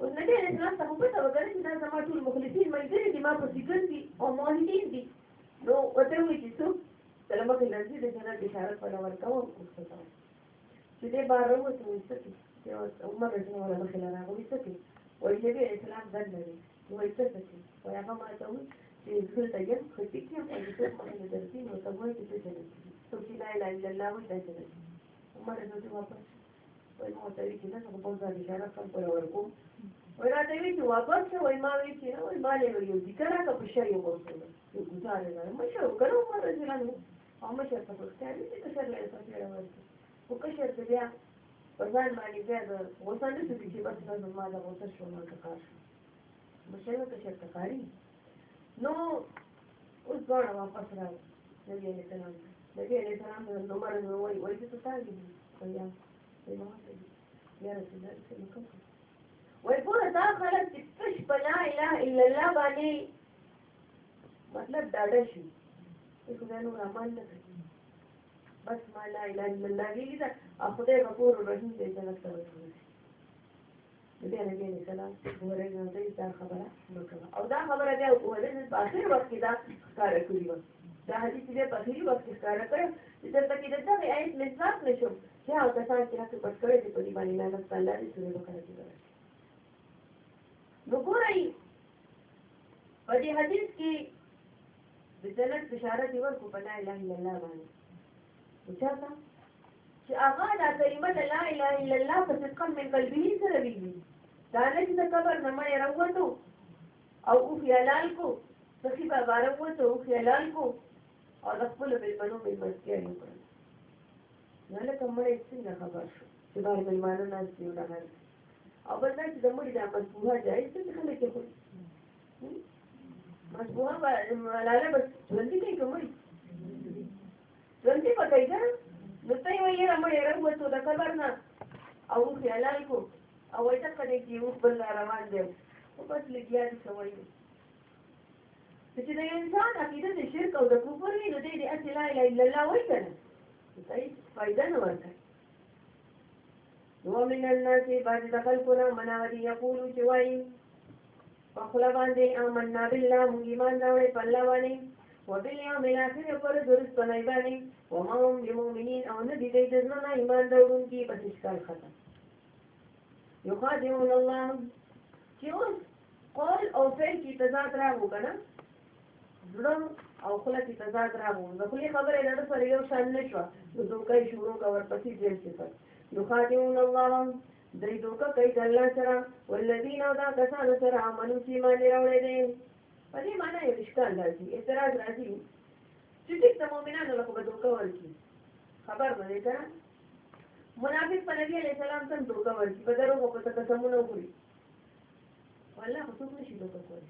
والنبي عليه الصلاه والسلام په تاسو باندې چې دا زما ټول مخلصین ملګري دي ما په فکر دي او مولین دي نو وته وایي چې څو سلام کې راځي د جنت بشارت په لور کوم چې دې بار مو څه وایي چې عمر رضی الله عنه خلانه وایي چې والنبي عليه السلام دلري وایي چې وایي هغه ما ته وایي hırdagen, hırdik yap, acıdır, acıdır, değil mi? O zaman gidiyor canım. Çünkü la ilahe illallah hoş da canım. Ama da sözü vapas. وایي ما ته وی چې نه خو په ځان کې نه خپل پر ورکو وای راته وی چې واپس وای ما وی چې نه وای ما له یو ذکر راکا په شری وګورم یو ګزار نه مې شو ګرو ما راځي نه او مې چې په پښتو کې چې څه لري څه لري ورته وکړه چې بیا پر ځان باندې بیا د وسانه چې چې بس نو ما دا وسه شو نو کار مشه نو چې کاری No, اوس دواړه واپس راغله نبي عليه السلام نبي عليه السلام د عمر نو وای وای څه تاګي ویا یا رسول الله څه وکړه وای په دا خلک چې پښ په لا اله الا الله باندې مطلب ډاډه شي خدای نو رحمان نه بس ما لا اله الا الله ویلي دا خدای غفور رحیم دې څنګه کوي بیا نبی علیه السلام ورنه نو دا خبره وکړه او دا خبره بیا ورنه په اخر وخت کې دا کار کړی و دا حدیث دې په اخر وخت کې کار کړ چې دا کې دا مې آیت لږ نشم چې او کسان چې راځي پټ کړی دې په دې باندې الله تعالی دې سره وکړه چې وګورئ په دې حدیث کې د جنت بشارت یې ورکو پنا الله الا الله باندې وچا چې هغه دا کلمه د لا اله الا الله په صدق من قلبه سره ویلي دا نه چې د قبر نه مړ راوته او او خیالال کو سخی بابا راوته او خیالال کو او د خپل بلبلو په مسکه یې کړ نه لکه مړ څنګه خبر شو چې دا بلمانه نه دی ولاړ او بل دا چې د مړي د مسبوعه جایز څه خلک یې خو مسبوعه لاله بس ژوندۍ کوي کومي ژوندۍ پکې ده نو ته وایې را مړې رنګ وڅو د کبر نه او خیال کو او وایته کړي چې یو بل روان دی او بس لګیا دي سوي چې د انسان عقیده د شرک او د کفر وي نو دې دې اصل لا اله الا الله وایي کنه ته هیڅ فائدہ نه ورته ومن الناس بعد خلقنا مناوري يقولوا جوائي فخلا باندې آمنا بالله مونږ ایمان راوړې په الله باندې وبالیوم الاخر پر درست نه باندې وما هم بمؤمنین او نه دي د ځنه ایمان درونکي په اسکار ختم یخادعون الله چې اوس قول او فعل کې تضاد راغو کنه زړم او خوله کې تضاد راغو د خولې خبرې لړ سره یو شان نه شو نو دوکه شروع کور پسې دې صفات یخادعون الله دوی دوکه کوي د الله سره ولذین او دا کسانو سره امنو چې مانی راوړي دي په دې معنی یو اشکال راځي اعتراض راځي چې د مؤمنانو له خبرو کول کی خبر باندې دا منافق په نبی علیه السلام څنګه دوکا ورکی په درو په څه قسمونه وکړي والله خو څه نشي دوکا کولی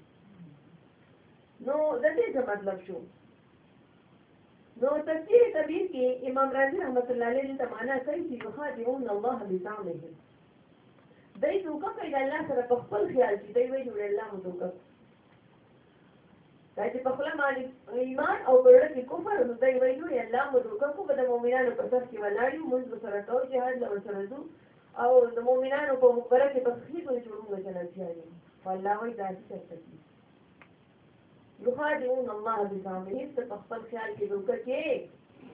نو د دې څه مطلب شو نو تفسیر کبیر کې امام رازی رحمت الله علیه د معنا کوي چې یخادعون الله بزعمهم دای دوکا کوي د الله سره په خپل خیال چې دوی وایي الله مو دوکا کوي دا چې په خپل باندې ایمان او په لړ کې کفر نو دا ویلو یا الله موږ کوم په د مؤمنانو په صف کې ولاړ یو موږ سره ټول جهاد له سره ځو او د مؤمنانو په مقبره کې په خپل کې جوړو جنت یې والله وای دا چې څه یخادعون الله بزعمه ته خپل خیال کې دوکه کې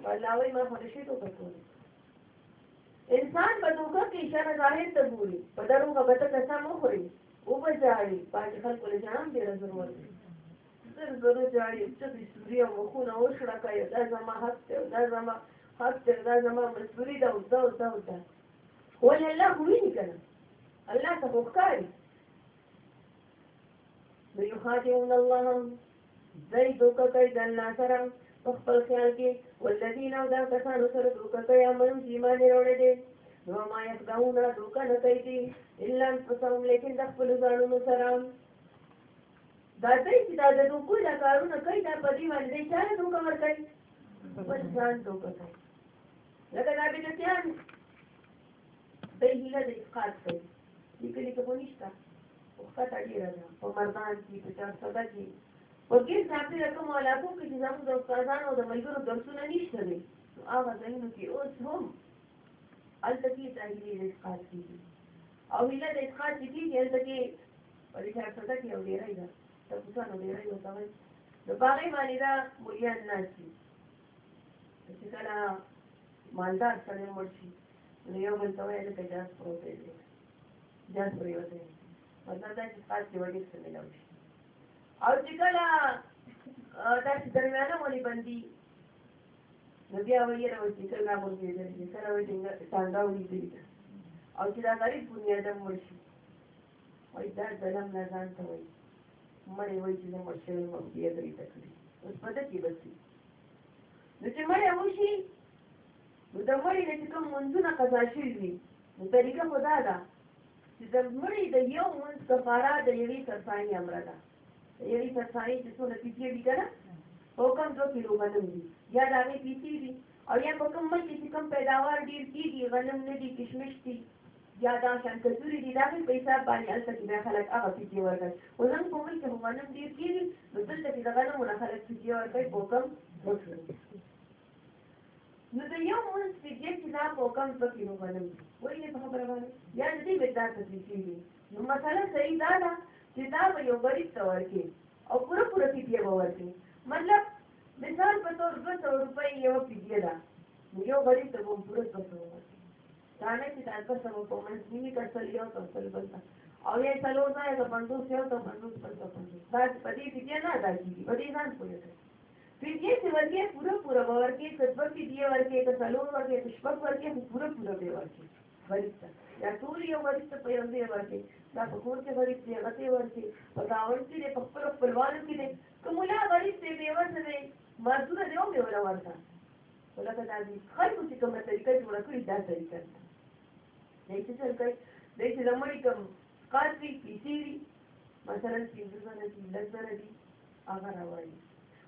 والله وای ما همیشه دوکه کوي انسان په دوکه کې اشاره ظاهر ته ګوري په دروغه به ته قسم وخوري او بځاړي پاتې خلکو له جام دې ضرورت سر زره جاری چې د سوریا مخونه وشړه کای دا زما حق ته دا زما حق ته دا زما مسوری دا او دا او دا او دا ولا الله ویني کنه الله ته وکړي نو یو خاتمون الله زئی دوکا کئی دل ناسرا خپل خیال کې والذین او دا کسانو سره دوکا کئی امنو ایمان وروړي دي نو ما یې داونه دوکا نه کوي دي الا انفسهم لیکن د خپل ځانونو سره دا دې چې دا د دوکو لا کارونه کوي دا په دې باندې چا نه دوکه ورکړي بس ځان دوکه کوي لکه دا به ته هم به هیله د اسقاط کوي لیکلي کې ونیشتا وخت اړیره ده په مردان کې په چا ساده کې ورګي ځانته رقم علاقو کې چې زموږ د استادانو او د ملګرو درسونه نشته دي نو هغه ځایونه کې اوس هم هلته کې تحلیل د اسقاط کیږي او هیله د اسقاط کیږي هلته کې په دې سره ساده کې اورېږي نو باغې باندې دا مليان ناشي چې کله مالدار سره مړ شي نو یو بل ته وایي چې جاس پروت دی جاس پروت دی مطلب دا چې خاص دی وایي څه ملو شي او چې کله دا چې درمیانه مولي بندي نو بیا وایي راو چې کله مور دې دې سره وایي څنګه څنګه وایي دې او چې دا غریب بنیادم مړ شي وایي دا ظلم نه ځان ته وایي مړې چې مړ شوی مو بیا درې ته کړي اوس په دې بسي نو چې مړې وشي نو د مړې نه چې کوم منځونه قضا شوي وي نو طریقه خو دا ده چې د مړې د یو منځ کفاره د یوې طرفاني امره ده د یوې طرفاني چې څونه پیسې وي که نه حکم دوه کیلو غنم وي یا د هغې پیسې وي او یا په کوم ملک چې کوم پیداوار ډېر کېږي غنم نه دي کشمش دي یا دا شان کلتوري دي دغه پیسې باندې الته کې خلک هغه پیسې ورکړي وزن په موږ کې همانم ډیر کیږي نو دلته کې دغه نه خلک پیسې ورکړي په کوم نو دا یو مونږ پیسې چې دا په کوم پکې همانم وایي په خبره باندې یا دې مقدار ته پیسې نو مثلا صحیح دا ده چې دا به یو غریب ته ورکړي او پوره پوره پیسې به ورکړي مطلب مثال په تور 200 روپۍ یو پیسې ده یو غریب ته پوره 200 ورکړي غاڼه چې تاسو سره په منځ کې کړل یو تاسو بل او یې څلور ځای ته پندوس یو ته پندوس بل ته پندوس دا په دې کې نه دا کیږي په دې ځان پوهیږي फिर ये वर्ग पूरा पूरा वर्ग सत्वर की दिए वर्ग सलोर वर्ग पुष्पक वर्ग पूरा पूरा बे वर्ग वरिष्ठ या सूर्य वरिष्ठ पयंदे वर्ग ना भगोर के वरिष्ठ अगते वर्ग बतावन की रे पप्पर परिवार की रे तो मुला वरिष्ठ बेवर से मजदूर देव मेवरा वर्ग बोला कदा जी हर कुछ का तरीका जोड़ा कोई जा तरीका دی چې څنګه کوي دی چې زمړي کوم کار وی پیسې وی مثلا پینځه زره دي لږ زره دي هغه راوړي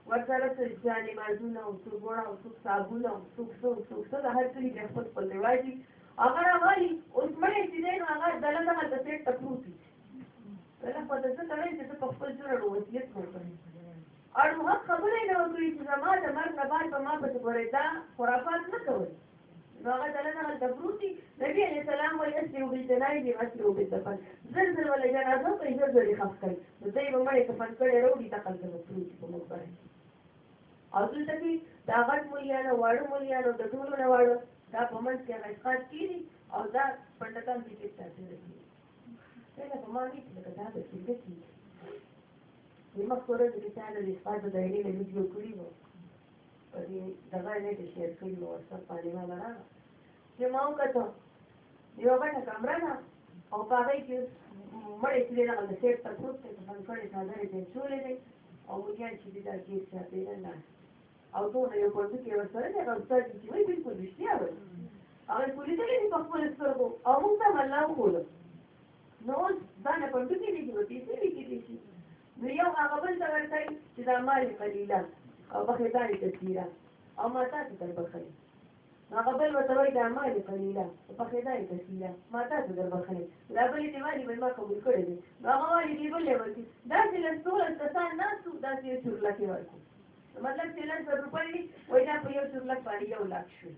ورسره څه ځانې مازونه او څو ګوړه او څو صابون او څو څو څو څو د هر کلی د خپل په لواجی هغه راوړي اوس مړې چې دی نو هغه دلته هغه ته تکروتي دلته په دې سره چې په خپل جوړ وصیت کوي اړ مه خبرې نه وکړي چې زما د مرګ نه بعد به ما پسې پورې دا خرافات نه کوي نو هغه دلنه هلته پروت دي نبي علیه السلام وایي اسلو بالجنایب اسلو بالدفن زر زر ولا جنازه پرې زر زر یې خف کړي نو دوی به مړې کفن کړی روډي تقل کړو پروت دي په موږ باندې او دلته کې دا غټ مولیانو واړه مولیانو د ټولو نه واړه دا په منځ کې راځي کیږي او دا پندکان دي چې ساتل دي دا په ما کې لکه دا د څه کې دي موږ سره د دې څه د دې فاده د دې ویډیو کړی وو په دې دغه نه چې شیر کړي نو ورته پانی والا راغله چې ما وکړه یو غټه کمره ده او په هغه کې مړې چې دغه د سیټ پر پروت دی په کړې څادرې ته چولې دی او موږ چې دا کې څه پیدا نه او ټول یو کوڅه کې ورسره دی او ستاسو چې وایي بالکل رښتیا وایي هغه پولیس دې په خپل سترګو او موږ ته مله وکړو نو دا نه پندې دي چې په دې کې دي نو یو هغه بل څه ورته چې دا مالي قليلا او بخل ځان تذکیره او ما تاسو تر بخلي ما قبل وتوي د اعمال قليله او بخل ځان تذکیره ما تاسو تر بخلي لا بل دې مالي بل ما قبول کړی دی ما مالي دې بل ورکی دا چې له ټول کسان ناسو دا چې ټول لکه ورکی مطلب چې له روپۍ وای دا په یو ټول لک باندې یو لک شو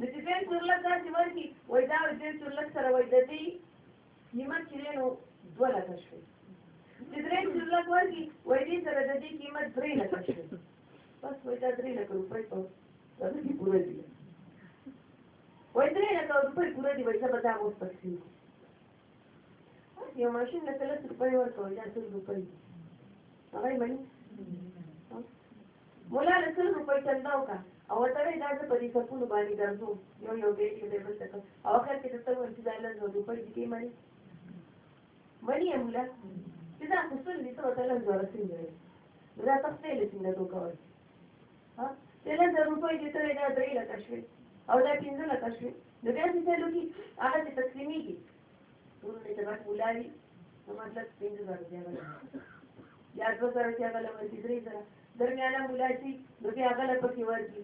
د دې په ټول لک دا چې ورکی وای دا دې ټول لک سره وای دې نیمه چې له دوه لک شو چې درې لک ورکړي وای دې سره د دې قیمت درې لکه شي بس وای دا درې لکه روپۍ په دغه کې پوره دي وای درې لکه روپۍ پوره دي وای زه به دا اوس پکې یو ماشین له تلس روپۍ ورکوي دا سل روپۍ هغه یې مني مولا له سل روپۍ چنده وکړه او ورته وایي دا زه په دې سپونو باندې ګرځو یو یو ګیټ کې دی بل څه او اخر کې ته څه وایي چې دا لږ روپۍ دې مني مني مولا Seda Kusulli sallallahu aleyhi ve sellem دا تخفیل څنګه دوکور ها دله د روپۍ د ترې دا درې لکه شوي او دا پنځه لکه شوي نو بیا چې څه لوکي هغه د تسلیمېږي ټول دې تبع ولاري نو مطلب پنځه زره دی یا دوه زره چې هغه لمر دې درې زره درمیانه ولاتي نو بیا هغه لکه کې ورګي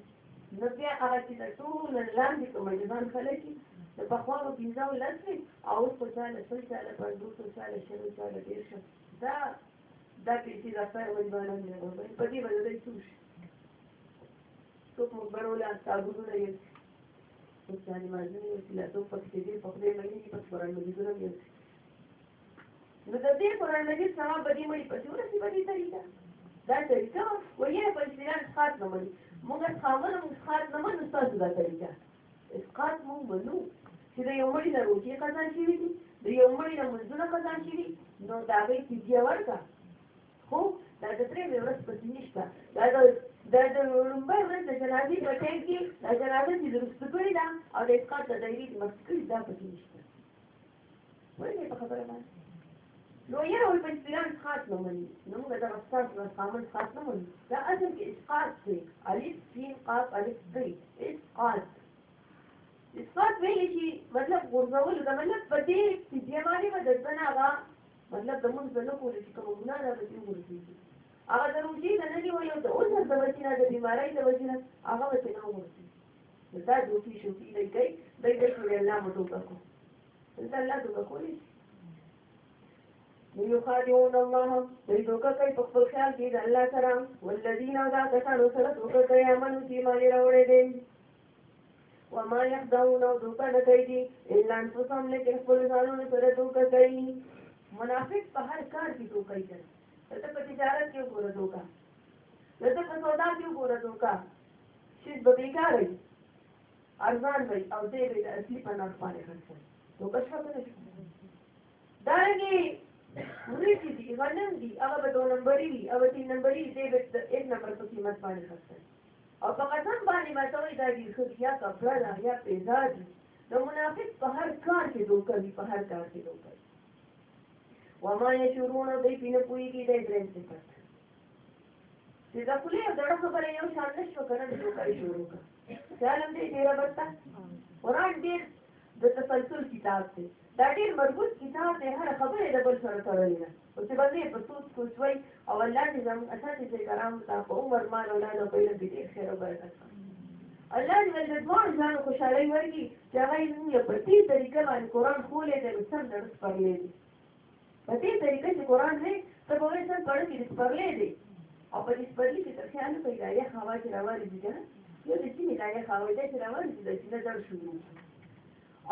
نو بیا هغه چې ټول لاندې کوم ځان خلک په خوا په پنځه ولاتي او په ځان سره سره په دوه سره سره ډېر شي دا دا پیسې د خپل ولبانان نه وایي په دې باندې دوی څه څوک موږ برولا صابونه یې ځان مازنه یې چې له څوک پکې دې په دې باندې په قرآن مجید سره یې نو د دې قرآن مجید سره به دې مې په جوړه کې باندې طریقه دا طریقه وایي په اسلام خاص نه مړي موږ خامره موږ خاص نه مړو تاسو دا طریقه اسقاط موږ منو چې د یو مړي د روټي قضا شي دي د یو مړي د مزونه قضا شي نو دا به تیږه ورکا خو دا د ترې ورځ پاتې نشته دا د دا د لومبر ورځ د جنازي په ټیم کې دا جنازه چې درست کړی دا او د اسکار د دایری مسکري دا پاتې نشته ولې په خبره باندې لو يروا البنسلان خاتمة مني نمو إذا رصاص من خامل خاتمة مني لا أزم إسقاط في ألف سين قاف ألف بي إسقاط إسقاط بي لشي مطلب غرزول ده مطلب بدي في ديماني ما دردنا غا مطلب د مونږ نه کولې چې کوم ګناه ده چې موږ ورسېږي هغه د روزي نه نه دی ویو د اوس د وجنه د بیماری د وجنه هغه وته نه ورسېږي دا د دوی شو کې لګي د دې ټول الله مو دوه کو انت الله دوه کولې نو یخادعون الله دوی دوکه کوي په خپل خیال کې د الله سره ولذین دا کسانو سره دوکه کوي امنو چې مالې راوړې دي وما يخدعون دوکه نه کوي الا انفسهم لکه خپل ځانونه سره دوکه کوي منافق په هر کار کې دوکې ده دته په تجارت کې ګوره دوکا دته په سودا کې ګوره دوکا شي به بیکار وي ارزان وي او دې به اصلي په نار باندې خرڅه دوکا څه نه دارنګي ورېږي دي غنم دي هغه به دو نمبرې وي هغه تین نمبرې دې به ایک نمبر په قیمت باندې خرڅه او په قسم باندې ما ته وي دا دي خو یا کپړه یا پیزا دي نو منافق په هر کار کې دوکا دي په هر کار کې دوکا وما يشورون دوی پینه پویږي د درېم صفت چې دا خپلې دغه خبره یو شان نشو کنه د لوکاري شروع کړه خیالم دې ډیر برتا قرآن ډیر د تسلسل کتاب دی دا ډیر مربوط کتاب دی هر خبره د بل سره تړلې ده او چې باندې په توڅ کوڅوي او الله دې زموږ اساتې دې کرام تا په عمر مان اولاد او پیله دې خیر او برکت الله دې ولې دوه ځان خوشاله ورکړي چې هغه یې په دې طریقه باندې قرآن خولې دې سم درس پرلې دي په دې طریقه چې قران دی ته به انسان پړ کې دسپرلې دی او په دسپرلې کې تر خیال په یاري هوا چې روان دي کنه یو د سیمې دا یې هوا دې چې روان دي چې نظر شروع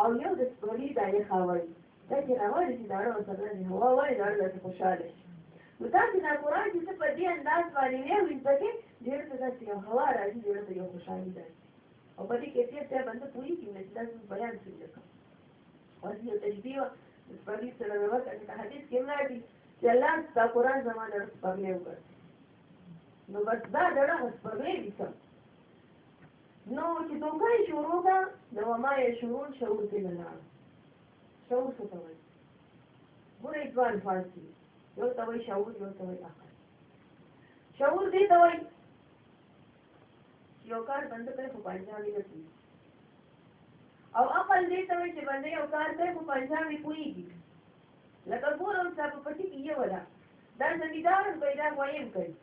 او یو د سپرلې دا یې هوا دا چې روان دي دا ورو سره نه هوا وای دا د خوشاله نو تاسو نه قران چې په دې انداز باندې وې ځکه ډېر څه داسې یو هوا راځي ډېر څه یو خوشاله ده او په دې کې چې ته باندې پوری کې مې تاسو بیان کړی او دې تجربه isbagi söylememe karşı hadis kimlerdi? Celal Sakuran zaman arası parlayıp karşı. نو بس دا دغه هسپرلې لیکم نو چې څنګه شروع ده نو ما یې شروع شروع دې نه لاره شروع څه ته وایي ګورې ځوان فارسی یو ته وایي شروع یو ته وایي اخر شروع دې ته وایي یو کار بند کړې خو پنځه ویل کېږي او عقل دې ته چې باندې یو کار کوي په پنځه وی پويږي لکه ګور اوس په پټي کې یو ولا دا زمیدار به دا وایم کوي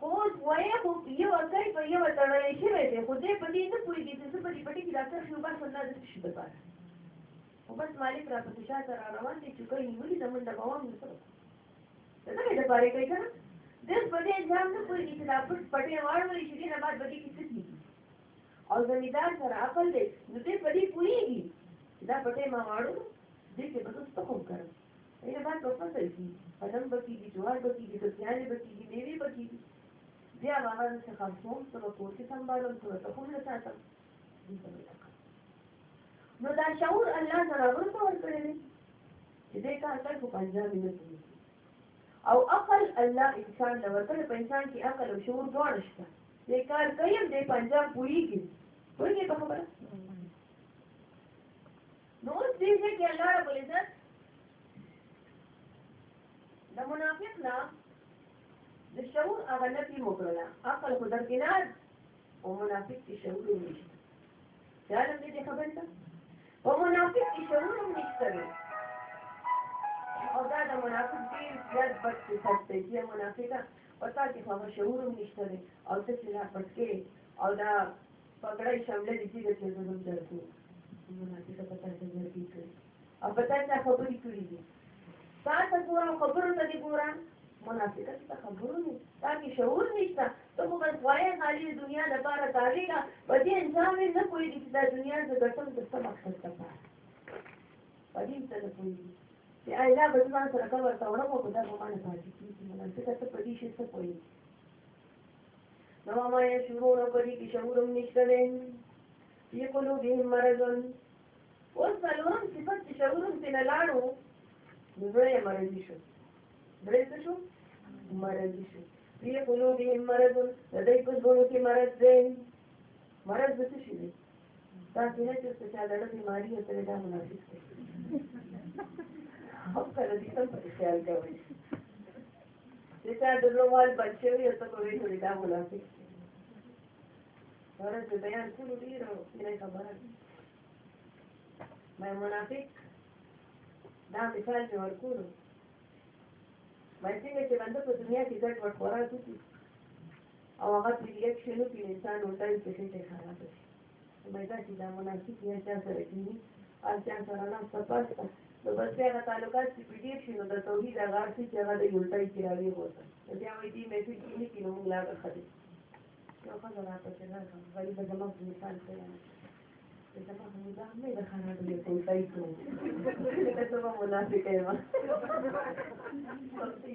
خو وایم خو یو کوي په یو تړلې شي دی خو دې په دې نه پويږي چې څه په دې پټي کې راځي شو بس نه دې شي به او بس مالک را په شاته را روان دي چې کوي ولې زمونږ د بابا موږ سره دا څه دې پاره کوي کنه دې په دې ځان نه پويږي چې دا پټي واړوي شي نه بعد به دې کیسه او زمیدار سره عقل دی نو دې په دې پوهېږي چې دا پټې ما واړو دې کې به څه کوم کړم اینه باندې په څه دی پدم به کېږي جوار به کېږي دنیاي به کېږي میوه به کېږي بیا هغه څه خاصوم څه کور کې سمبالم څه ته کوم نه ساتم نو دا شعور الله سره ورته ورکړي چې دې کار تل په پنځه منټو او عقل الله انسان له ورته په انسان کې عقل او شعور دواړه شته लेकर ಕೈಯಂತೆ ಪಂಚಪುರಿಗೆ ಪುರಿಗೆ ಕಮಬರ those days that Allah Rabbul Izzat the munafiq now للشعور التي مقرنة أقل قدر إناد ومنافق في شعور مش تعلم دي خبرنا ومنافق في شعور مش سبب और दादा मुनाफिक की जद बच सकते ये मुनाफिका پتا چې خو شعور نشته دی او څه چې نه پټ کې او دا پکړای شمله دي چې د زموږ درته مناسبه پتا چې ورکی کوي او پتا چې خبرې کړې دي تاسو ګورم خبرو ته دي ګورم منافقت ته خبرو نه تاکي شعور نشته ته خو بس وایې خالي دنیا لپاره تاریخه په دې انسان نه پوهېږي چې دا دنیا د ګټم د څه مقصد لپاره په دې څه نه پوهېږي اېدا به ځان سره کبر تا ورمو په دغه باندې پاتې کیږي ځکه ته په دې شي څه کوي نو ما یې شروع نه کړی چې شعورم نشته دی یې کولو به مرزن اوس څلورم صفت چې شعورم تل لاړو نو یې مرزي شو درې شو مرزي شو یې کولو به مرزن د دې په ژوند کې مرز دی مرز به څه شي دا څنګه چې څه لړ بیماری سره دا مناسب دی خپل دې څه په خیال کوي چې تا د نومال بچو یو څه کوي چې دا ولاسي ورته دې بیان کولو دی نو دې خبره مې منافق دا مثال چې ورکوړو مې څنګه چې باندې په دنیا کې ګټ وټ ورا او هغه دې یو شنو کې انسان ولته چې څه خراب شي مې دا چې دا منافق یې ځان سره کینی او ځان سره نه څه پاتې نو بس بیا د تعلقات چې پیډیف شي نو د توحید هغه څه چې هغه د یولټای کې راوي وته نو بیا وایي دې میسج کې نه کې نو موږ لا غخدي نو خو زه راته چې نه وایي به زما په مثال کې نه زما په مثال مې د خانه د یولټای کې دا څه به منافقه ما څه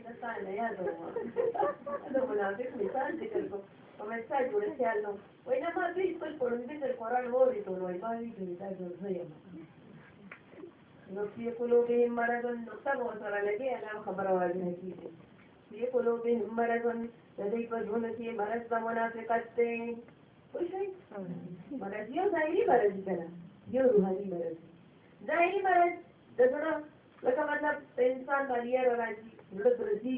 نه ځان نه یادو دا منافق مثال دې کړو comentario decía no bueno más visto el por un el coral móvil no hay más visto el coral no نو فی قلوبهم مرض نو سب سره لګي الله خبر اواز نه کیږي فی قلوبهم مرض لدی په ژوند کې مرض د منافقت دی خو شي مرض یو ظاهري مرض دی کنه یو روحاني مرض ظاهري مرض د زړه لکه مطلب انسان باندې راځي زړه درځي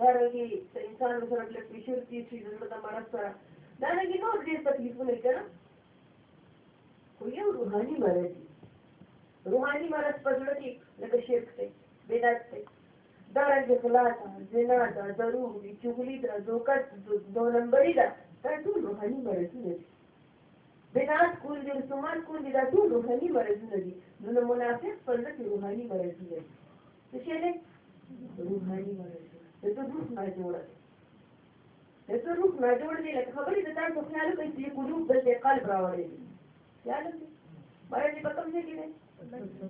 دارنګي انسان سره بل فشار کې چې زړه د مرض سره دارنګي نور ډېر تکلیفونه کوي خو یو روحاني مرض دی روحاني مرض په زړه کې لکه شرک دی بدعت دی دا رنګ خلاص زنا دا ضرور دي چغلي دا زوکت دو نمبري دا دا ټول روحاني مرضونه دي بدعت کول دي رسومات کول دي دا ټول روحاني مرضونه دي نو منافق په زړه کې روحاني مرضونه دي څه شي دی روحاني مرضونه د روح نه جوړه دي د روح نه جوړ دي لکه خبرې د تاسو خیال کوي چې قلوب د قلب راوړي خیال دي مرض په کوم ځای کې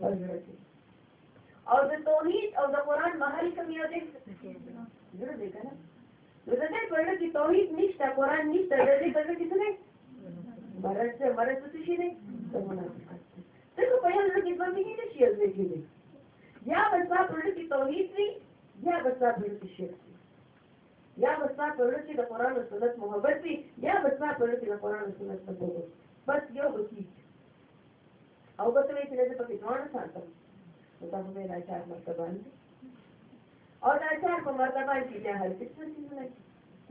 और तो ही और दपोरान महल देखा ना हृदय प्रगट की तोहित निष्ठ है कुरान निष्ठ है हृदय प्रगट किसने भरत से भरत ऋषि ने देखो पहले लोग इस बात में किसे शेयर देखी थी या बच्चा प्रगट की तोहित थी या बच्चा प्रगट की थी या तो बच्चा प्रगट की कुरान और मोहब्बत थी या बच्चा प्रगट की कुरान तो और बस यो बची अवगत में प्रतिद्वाण सार्थक बताओ राजा मर्तबान और राजा को मर्तबान की क्या हर किसने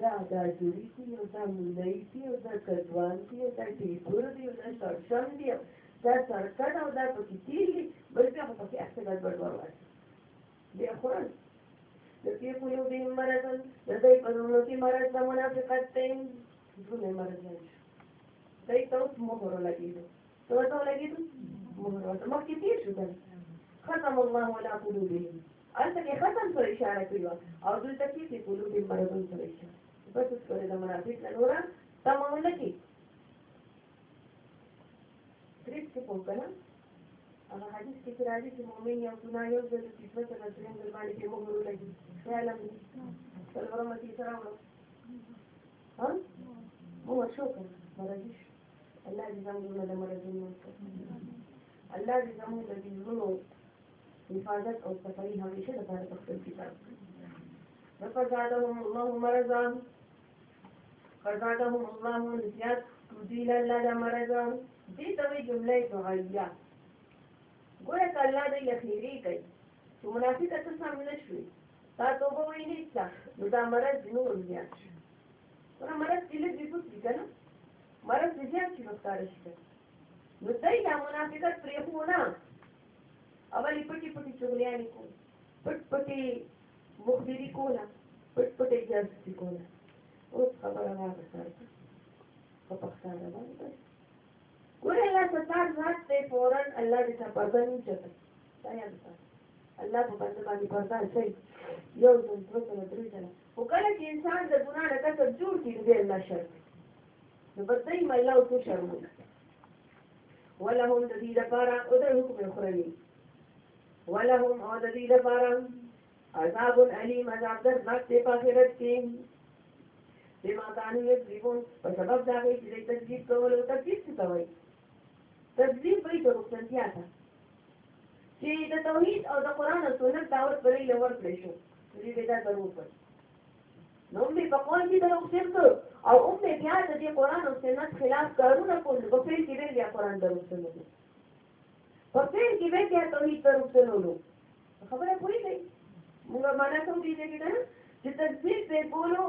राजा जुड़ी थी उधर मुंबई थी उधर कटवान थी उधर टीपुर थी उधर सरसन थी उधर सरकन उधर पकितील थी बल्कि आप पकि तो ऐसे गड़बड़ बड़वा बेखुरन जबकि कोई भी मरदन हृदय पर उन्नति मरद नमना से करते हैं झूले मरद कई तो मोहरो लगी है سوته ولګېدو مخکې تېر شو کنه ختم الله ولا قلوبهم هلته کې ختم سره اشاره کړې وه او دلته کې په قلوب مرضون سره اشاره بس اوس پورې د منافق نه نوره تمامونه کې درېس کې پوه که نه هغه حدیث کې راځي چې مؤمن یو ګناه یو ځل چې دوه ځله درېیم ځل باندې کې مهر ولګي خیالم دي څلورمه تیسره وړو ها مو ورشو که نه مرضي شو الله دې زموږ د مرګونو الله دې زموږ د ژوندونو حفاظت او صفائی همیشه د پاره خپل کتاب رفضادهم الله مرضا فرزادهم الله نسيات تزيل الله دا مرضا دې ته وی جمله دعایه ګوره کله دې یخیری کوي چې منافق ته سامنے شوي تا توبه ویني چې نو دا مرض نور بیا ورته مرض دې لږ دې پوښتنه مرض زیات شي وکړي شي نو ته دا منافقت پرې هو نه اولې پټي پټي چغلیانې کو پټ پټي مخبري کولا پټ پټي جاسوسي کولا اوس خبره راغله په پښتانه باندې ګوره الله ستار ذات ته فورن الله دې ته پردن چته دا یاد الله په بنده باندې پردان شي یو ځل پروت نه درېدل وکړه چې انسان د ګناه له کسب جوړ کړي دی الله شرط نو بدای مله او څو شرمونه ولهم د دې لپاره او د حکم اخروی ولهم او د دې لپاره عذاب الیم عذاب درناک دی په آخرت کې بما کانو یکذبون په سبب دا کوي چې تکذیب کول او تکذیب څه کوي تکذیب وایي ته رخصتیا ده چې د توحید او د قران او سنت داور پرې لور پرې شو دې دا ضرور پرې نومبي بقول دي دلو سنت او ام بیا د دې قران او سنت خلاف کارونه کول په پیل کې به بیا قران درو سنت په پیل کې به بیا توحید درو سنولو خبره پوری دی موږ معنا کوم دي چې چې تدبیر په بولو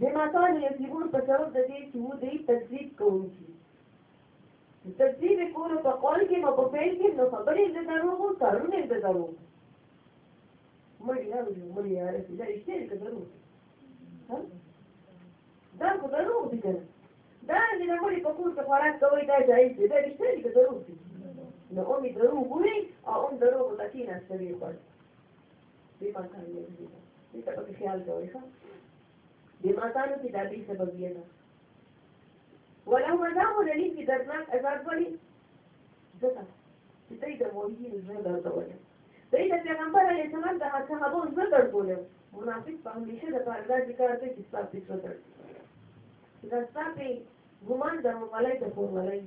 بما كان يكذبون فسبب د دې چې وو دې تکذیب کوونکی تکذیب کولو په قول کې مو په پیل کې نو خبرې د دروغو کارونه د دروغو Марьяну, Марьяна, да, истерика дорога. А? Да, куда дорога ты Да, не на море покурка парад, говорит, да, да, если, да, истерика дорога. Но он и дорогу ей, а он дорогу такие на себе ходит. Ты пока не видишь. Ты такой хиал говоришь, а? بیماتانو کې د دې سبب یې نه ولهم عذاب للي في درناک عذاب ولي ځکه چې دوی د موري نه زړه درد ولي دوی د پیغمبر علیه السلام د صحابو زبر بوله منافق په همیشه د پاره دا ذکر کوي چې تاسو په زبر دا تاسو ګمان د مولای ته پور ولای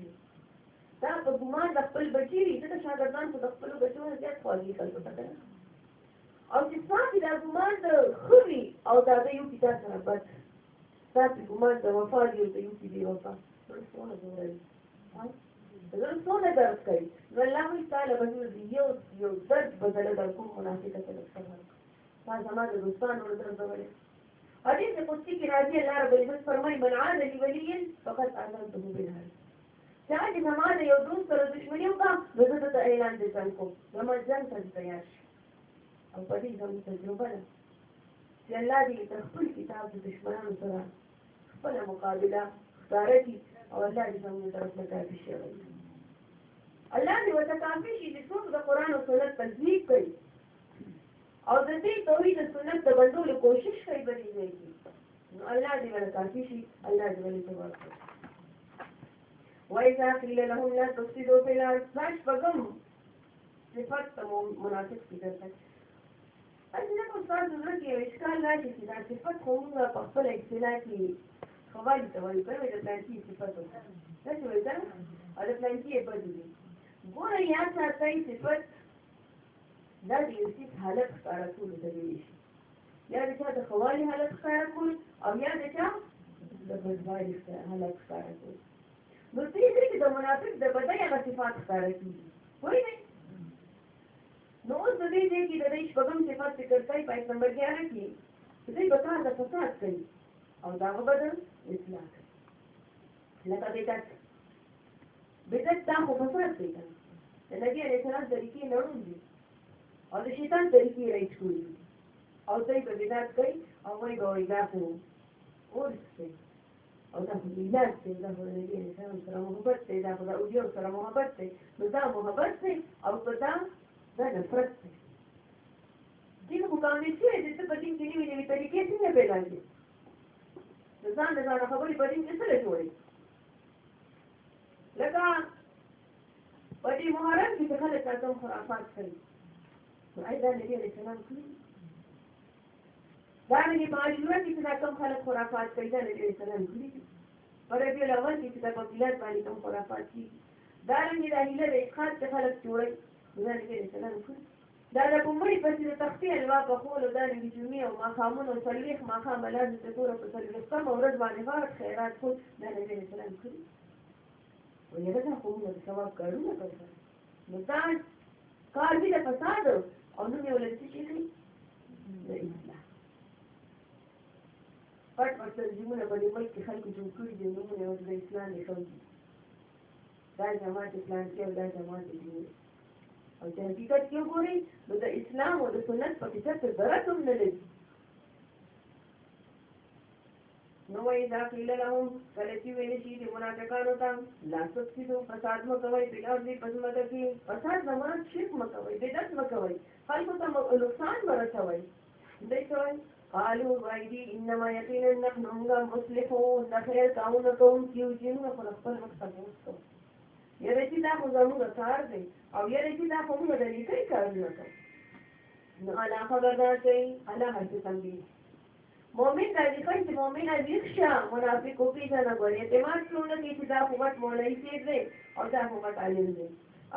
دا په ګمان د خپل بچی چې شاګردان په خپل بچو نه زیات خوږی کول پکاره او چې تاسو د ګمان د خوبي او دا د یو کتاب سره بد تاسو ګمان د وفا دی او د یو کتاب وفا څه ونه زړه څونه درد کوي نو الله وایي تعالی به یو یو درد بدله درکوم منافقه ته درکړم ما زما د دوستانو درد وړي حدیث قدسی کی راضی اللہ رب العزت فرمائی من عاد لی ولی فقط اذنته بالحرب چا چې زما د یو دوست سره دښمني وکړه نو زه ته اعلان دې ځان کوم زما ځان ته تیار شي او په دې زموږ تجربه ده چې الله دې تر خپل کتاب د دښمنانو سره خپله مقابله ښکاره کړي او الله دې زموږ طرف نه کافي شي الله دې ورته کافي شي چې څوک د قران او سنت تطبیق کړي او د دې توحید او سنت د بندولو کوشش کوي به دې وي نو الله دې ورته کافي شي الله دې ورته ورکړي وایذا قيل لهم لا تفسدوا في الارض باش بقم صفات مناسب ذکر کړي اځنه په فرض زړه کې اشکال راځي چې دا صفات کوم په خپل اصطلاح کې خوالي ته وایي په دې کې صفات ده څه وایي دا او د پلانکی په دې ګوره یا ساتای صفت دا د یو څیز حالت ښکاره کولو ته ویلی شي یا د چا د ښه حالت ښکاره کول او یا د چا د بدوالي حالت ښکاره کول نو پرېږدئ چې د منافق د بدۍ هغه صفات ښکاره کېږي پوهېږئ نو اوس د دې ځای کښې د دې شپږم صفات فکر کوي پایس نمبر ګیاره کښې چې دوی به کار د فساد کوي او د هغه به د اصلاح کوي لکه بدعت بدعت دا خو فساد کوي که نه د نبی علیه السلام طریقې لړون دي او د شیطان طریقې رایج کړي دي او دوی به بدعت کوي او وایي به وایي دا خو عرس دی او دا خو ملت دی دا خو د نبي علیه السلام سره محبت دی دا خو د اولیو سره محبت دی نو دا محبت دی او که دا دا نفرت دی دین خو کامل شوی دی ته په دین کې نوي نوي طریقې څنګه پیدا کړي د ځان د ځانه خبرې په دین کې څه جوړي لکه په دې محرم کې چې خلک تاسو خرافات کوي نو اې دا نبی عليه السلام کوي دا نبی په عاشوره کې چې تاسو خلک خرافات کوي دا نبی عليه السلام کوي پر دې لول کې چې تاسو بلاد باندې کوم خرافات کوي دا نبی د هیله د اخاط څخه خلک جوړي دا نبی عليه السلام کوي دا د کومړي په څیر تختې الوا په خول دا نبی جمعې او ماخامونو صلیخ ماخام بلاد ته تور په صلیخ کوم ورځ باندې فارغ خیرات کول دا نبی عليه السلام کوي ویره خو موږ د ثواب کارونه کوو نو دا کار دې د فساد او نو یو لڅ شي دی پټ پټ ترجمه په دې ملک کې خلکو جوړ کړی دی نو موږ د اسلام نه کوي دا جماعت اسلام کې دا جماعت دی او چې حقیقت کې وګورئ نو د اسلام او د سنت په کچه څه ضرورت هم نه لري نو اذا قيل لهم فلتي ویل شي د منافقانو ته لا تفسدوا فساد مکوئ په الارض پزمده کې فساد زمان شرک مکوئ بدعت مکوئ خلکو ته نقصان ورسوئ دوی کوئ قالوا وایدی انما یقینا نحن موږ مصلحون د خیر کارونه کوونکي یو چې موږ پر خپل مقصد وستو یره چې دا خو زموږ کار دی او یره چې دا خو موږ د لیکي کارونه کوو نو انا خبردار شئ انا حدثا به Mominkadikaiți, mominadikșa, munafii copii să năbărie, te mai slună că ești la fumat mălăi și de, o să fumat alimne.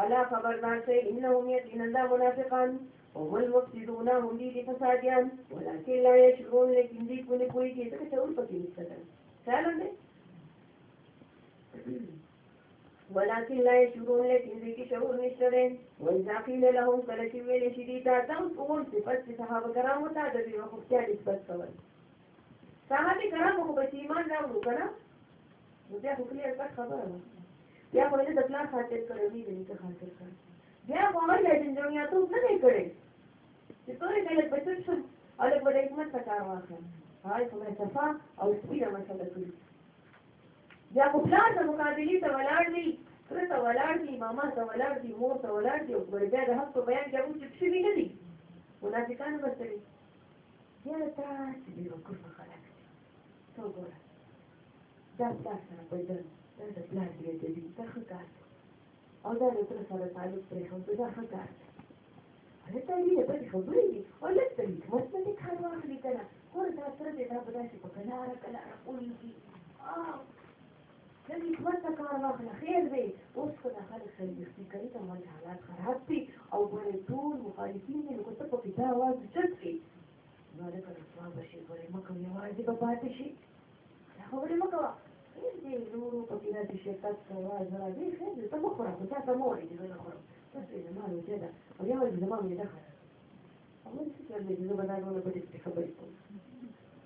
Allah खबरदार से इन उम्मीद इन अल्लाह मुनाफिकान هم المفسدون هم دي فساديان ولكن لا يشعرون لكن دي كوني كوي كي تكتور بكي مستدن سألون دي ولكن لا يشعرون لكن دي كي شعور مستدن وإذا قيل لهم فلكي ويلي شديدا تنقون صفت صحابة كرام وتعدد وخفتها لسبت صوري سما دې کړه خو په ایمان راوړو کنه نو بیا خو کلیه پټ خبره وه بیا خو دې د پلان خاطر کړې وی دې ته خاطر کړې بیا خو امر لې دې نه یا ته نه نه کړې چې ټولې دې په څه شو او له بډې حکمت کار واخله هاي کومه صفه او سپیره مسله کړې بیا خو پلان د مقابلې ته ولاړ دی تر ته ولاړ دی ماما ته ولاړ دی مور ته ولاړ دی او بیا د حق بیان کې موږ چې څه نه دي ونافقان بسري بیا تاسو دې وکړه ته وګوره دا تا سره پیدا دا د پلان دی ته دي دا ښه کار او دا له تر سره تعلق پرې خو دا ښه کار هغه ته یې په دې خبرې دي ولته دې ورته دې کار واخلي کنه کور دا سره دې دا به داسې په کناره کناره ولږي آه کله خپل کار واخله خیر دی اوس خو د خلک سرګښتي کوي ته مال حالات خراب دي او ګورې ټول مخالفین دې نو ته په پیدا आवाज چت کړي نو دا کله څه به شي ګورې مکه یوازې به پاتې شي خبرې مه کوه نورو په کې داسې شرکت کوه زه راځې ښه ته مه خوره خو چا ته مه وایې چې زه نه خورم تاسو زما روژه ده او یا وایي زما معده خراب اول فکر دی چې زه به دا ټوله پټې پټې خبرې کوم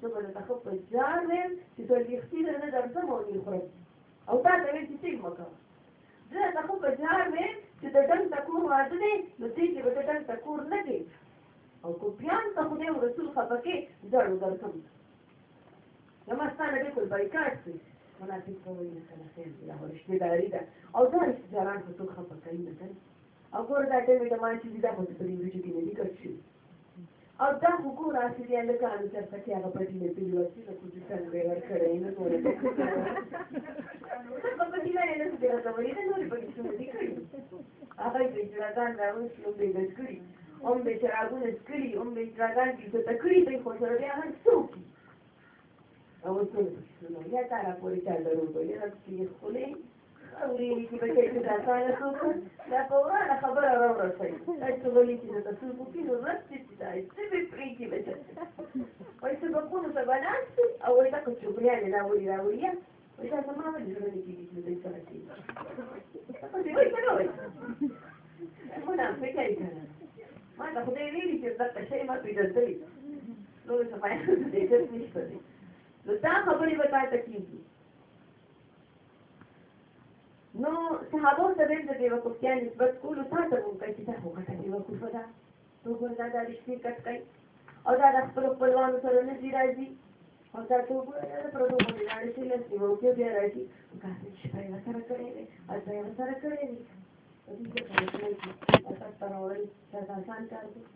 زه به درته ښه په ځان ویم چې ته رښتینه نه درځم او نه خورم او تا ته ویل چې ټینګ مه کوه زه ته خو په ځان ویم چې د ډنګ تکور واده دی نو دې کې به د ډنګ تکور نه دی او کوپیان ته خدای رسول خفه کې زړ وګرځم Namazhane nekoj barikaciji, ona ti povinata na sebi, ja voliš ne da rida. Ali znaš ti za ranko to hapa kaj imate? Ali gore da tebe da manj čili da bo ti prvi viče ki ne vikači. Ali da ko gora si je leka, ali se tako ja ga pa ti ne pili vasi, da kući sam vegar kare i ne gore. Pa pa ti mene ne su bira zavolite, nori pa ti su ne vikali. A pa i bećeragan da on si umbe ga skri. On bećeragune skri, on bećeragan ti se takri, da ih hoće, da ja vam suki. અવસર તારા પરિચય જરૂર તો એ લક્ષી ખુલી أولي بكي كذا كان سوكم لا قوة لا خبر أو رأسي أشتغلي كذا تسوق كذا رأس كذا سبب بريكي بس ويسبقون سبلان أو إذا كنت شغلي على يعني لاولي لاولي وإذا ما أدري شو بدي كذي كذا يسمعتي فقلت وين بلوي هنا فكري كذا ما تاخذي لي كذا شيء ما بيدرسي لو سمعت بيدرسي مش بدي نو دا خبرې به تا تکلیف دي نو صحابو ته ویل د بیوقوفتیا نسبت کولو تا ته وکړي چې دا خو ګټه بیوقوفه ده نو ګور دا د رښتینې کټ کوي او دا د خپلو خپلوانو سره نه ځي راځي او دا ته وګوره دا د پردو باندې لاړې شي لس نیمه وکړې بیا راځي ګاسې چې به یې سره کړې وي او به یې سره کړې وي په دې کې به یې کړې وي او تاسو ته راوړي دا ځان کار کوي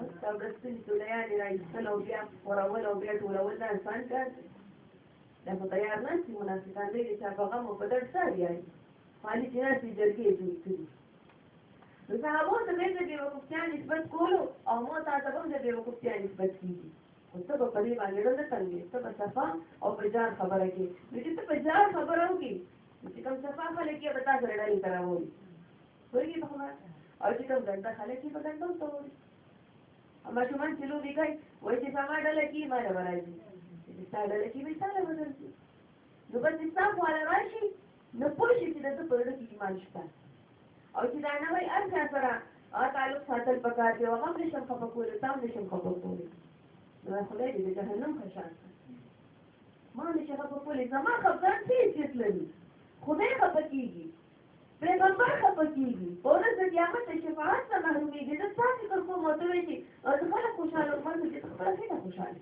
استوجدت ليالي سنة وبيع وراولة وبيع وراولة إنسان كات لما طيار ناسي منافقان ليلي شافا غم وفدر سار يعني خالي ناسي جرقية جوي صحابو ته به د بیوقفتیا نسبت کولو او مو تا ته هم د بیوقفتیا نسبت کیږي او ته په دې باندې ډېر نه تنګې ته په صفا او بازار خبره کې دې ته بازار خبره وکي چې کوم صفا خلک یې بتا سره ډېر کراوي ورګي په خبره او چې کوم ګنده خلک یې په ګنده وته ماشومان چې لوبې کوي وایي چې سما ډله کې ما نه راځي چې ستا ډله کې به ستا نه بدلشي نو بس ستا خواله راشي نو پوه شي چې د ده په زړه کې ایمان شته او چې دا نه وایي هر چا سره تعلق ساتل پکار دی او هغه هم نشم خفه کولی تا هم نشم خفه کولی نو خدای دې د جهنم خوشحال ما نشم خفه کولی زما خفګان څه حیثیت لري خدای خفه کېږي پرې نور خپه کېږي اورز د قیامت د شفاعت نه محرومېږي دا څه فکر کوم ته وایي چې او ته خپل خوشاله مې دې خپل څنګه خوشاله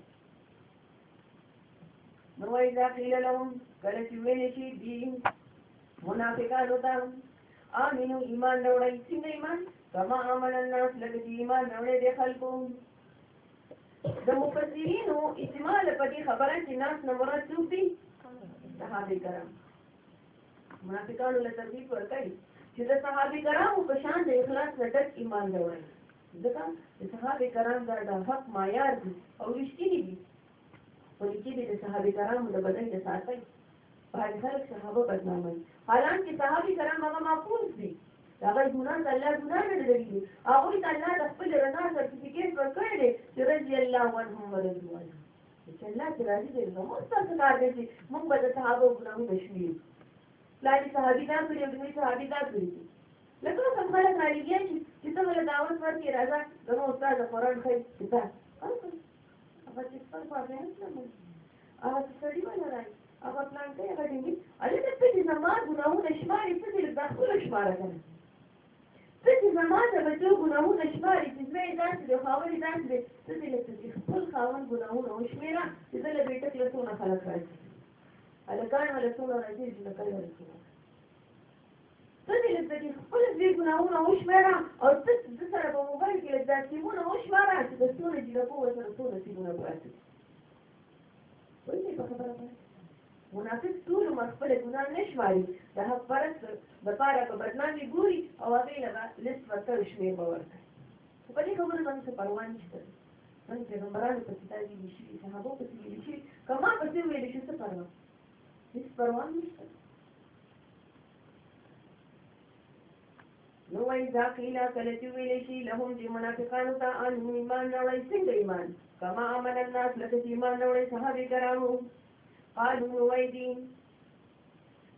نو وایي دا قیل لهم کله چې ویل شي دي منافقانو ته امینو ایمان راوړی څنګه ایمان کما عمل الناس لکه ایمان راوړی د خلکو د مفسرینو اجماع په دې خبره چې ناس نه مراد څوک دي صحابه کرام منافقانو له ترغیب ورکړي چې د صحابه کرامو په شان د اخلاص نه ډک ایمان لري ځکه د صحابه کرام دا د حق معیار دي او رښتینی دي ولیکي دي د صحابه کرامو د بدن د ساتي باندې خلک صحابه بدنامي حالانکه صحابه کرام هغه معقول دي هغه ګناه الله ګناه نه لري هغه ته الله د خپل رضا سرټیفیکیټ ورکړي چې رضی الله عنهم ورضوانه چې الله راضي دي نو موږ څه کار دي موږ به د صحابه ګناهونه شمیرو پلاني صحابي دا کړی او دغه صحابي دا کړی لکه څنګه خلک رالیږي چې ته ولې دعوت ورکې راځه زموږ استاد قرآن خی کتاب هغه چې خپل په هغه سړي باندې راځي هغه پلان کوي هغه دی علي ته پېټې زما ګناهونه شماري څه دې دا خپل شماره کړه پېټې زما د بچو ګناهونه شماري چې زما یې داسې د خاورې داسې دې څه دې خپل خاون ګناهونه وشمیره چې زه له بیټک له څونه خلک راځي هلکان هلکونه راځي لکه ورکیږي ته دې لکه چې خپل دې ګناونه وشمېره او ته د سره په موبایل کې د سیمونه وشمېره چې د ټول دې له کوه سره ټول سیمونه وایي ولې په خبره منافق ټول مخبل ګناه نشماري د حق پرس لپاره په برنامه ګوري او هغه نه لیست ورته شمیر به ورکړي په دې خبره باندې پروا نه شته څنګه پیغمبرانو په کتابي شي صحابو په کتابي شي کما په دې ویل شي څه پروا هیچ پروان نشته نو وای دا کیلا کله چې ویلې شي لهم چې منافقانو ته ان ایمان راوړی څنګه ایمان کما امن الناس لکه چې ایمان راوړی صحابه کرامو قالو وای دي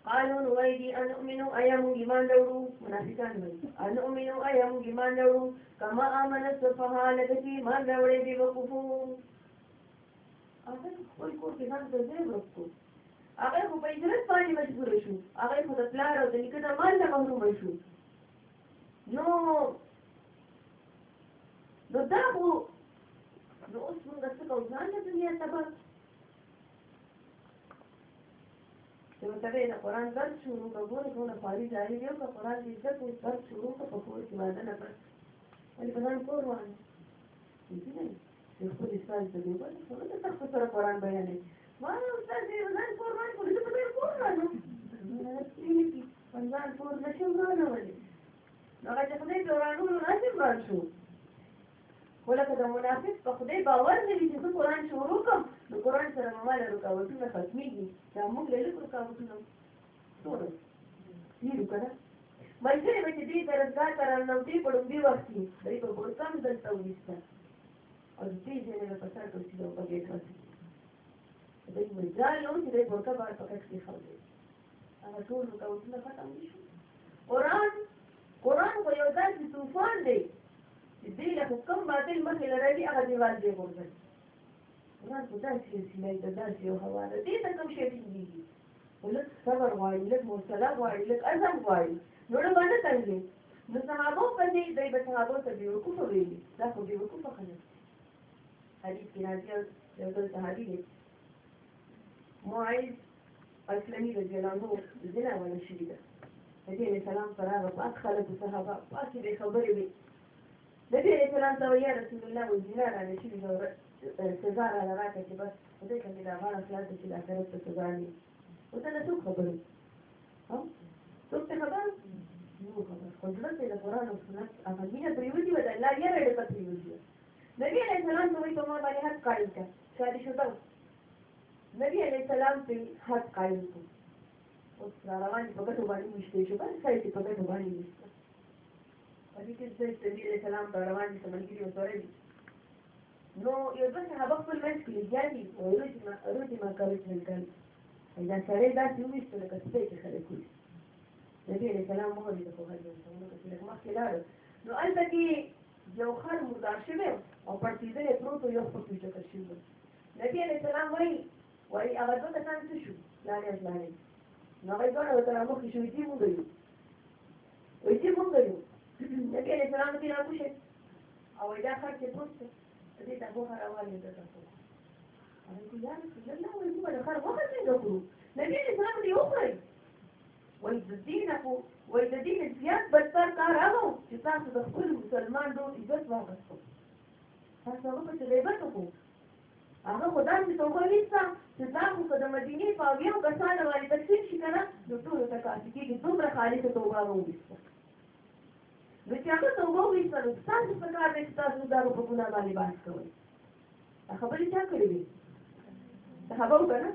قالو وای دي ان امنو ايام ایمان راوړو منافقان وای ان امنو ايام ایمان راوړو کما امن الصفه لکه چې ایمان راوړی دی وقفو اته خپل کور کې ځان ته ځای ورکو هغه خو په اجرت باندې مجبور شو هغه خو د پلار او د نیکه د مال نه محروم شو نو نو دا خو نو اوس موږ څه کوو ځان له دنیا سبا چې متوی نه قرآن درس شروع کړو نو ټول فاري جاری دی او قرآن دې زده کړو درس شروع کړو په کور کې باندې نه پړ ولې په ځان کور وانه دې نه خو دې سال ته دی ولې خو دا څه قرآن بیانې خو لکه د منافق په خدای باور نه وي چې زه قرآن شروع کړم د قرآن سره مو ماله رکاوټونه ختمېږي دا موږ له لږ رکاوټونه ټوله لیرو که نه ملګري به چې دوی درسګاه ته راننوځي په لومړي وخت کې دوی به بوړکان دلته وویسته او د دې ځای نه به په سر ټوسي به په ګېټ راسي دای مزال او چې دای ورته بار پکې کې خاله هغه ټول نو تاسو نه ختم دي قران قران خو یو داسې طوفان دی چې دې له کوم باطل مخې لري هغه دیوال دی ورته قران خو داسې سیمه ده داسې یو هوا ده دې ته کوم شی دی ولک صبر وایي لک مصلا وایي لک اذن وایي نو نه باندې څنګه نو صحابه په دې دای په صحابه ته دی وکړو ویلي دا خو دی وکړو خلک حدیث کې راځي یو څه حدیث معيد الفلاني رضي الله عنه زنا ولا شي ده نبي عليه السلام فراغ پاک خلق صحابه پاکي به خبرې وي نبي عليه السلام ته يا رسول الله وزنا را نشي ده سزا را راکه چې بس دې کې دا غواړم چې د آخرت ته سزا نه او ته نه خبرې ها څوک ته خبر نو خبر خو دلته د قران او سنت هغه مینه پریوځي ولا لا یې راډه پریوځي نبی عليه السلام دوی په ما باندې حق کړی چې شادي شو نبی علیہ السلام په حد قائم کو اوس را روان دي په ګټو باندې مشته شو باندې ځای په ګټو باندې مشته په دې کې چې نبی علیہ السلام را روان دي سمنګری وسره دي نو یو ځل هغه خپل مېز کې لګیالي او روزي ما روزي ما کوي څنګه دا سره دا چې مشته لکه څه چې خلک کوي نبی علیہ السلام مو دې په هغه ځای کې مخکې لاړ نو البته کې یو خر مردار شوی او پړتیدلې پروت یو خپل چې کړی نبی علیہ السلام وایي وایي هغه دوه کسان څه شو لعنت لعنت نو هغه دواړه ورته رامخکې شوي دي موږ یو وایي دي موږ یو نبي علیه السلام دې راکوشي او وایي دا خر چې پوه شو دې ته غوښه راوالې ده تاسو وایي یا رسول الله وایي موږ د خر غوښه څنګه خورو نبي علیه السلام دې وخورئ وایي د دینه خو وایي د دین زیات بدتر کار هغه چې تاسو د خپل مسلمان دوه عزت واغستو تاسو هغه په غیبت وکړو هغه خدای دې توبه ویسا چې تاسو په مدینه په یو کسانو باندې تقسیم شي کنه نو ټول ته کار کیږي دومره خالصه توبه وویسا نو چې هغه توبه ویسا نو تاسو په کار دې تاسو دا په ګناه باندې باندې کوي خبرې چا کړې وي صحابه وګڼه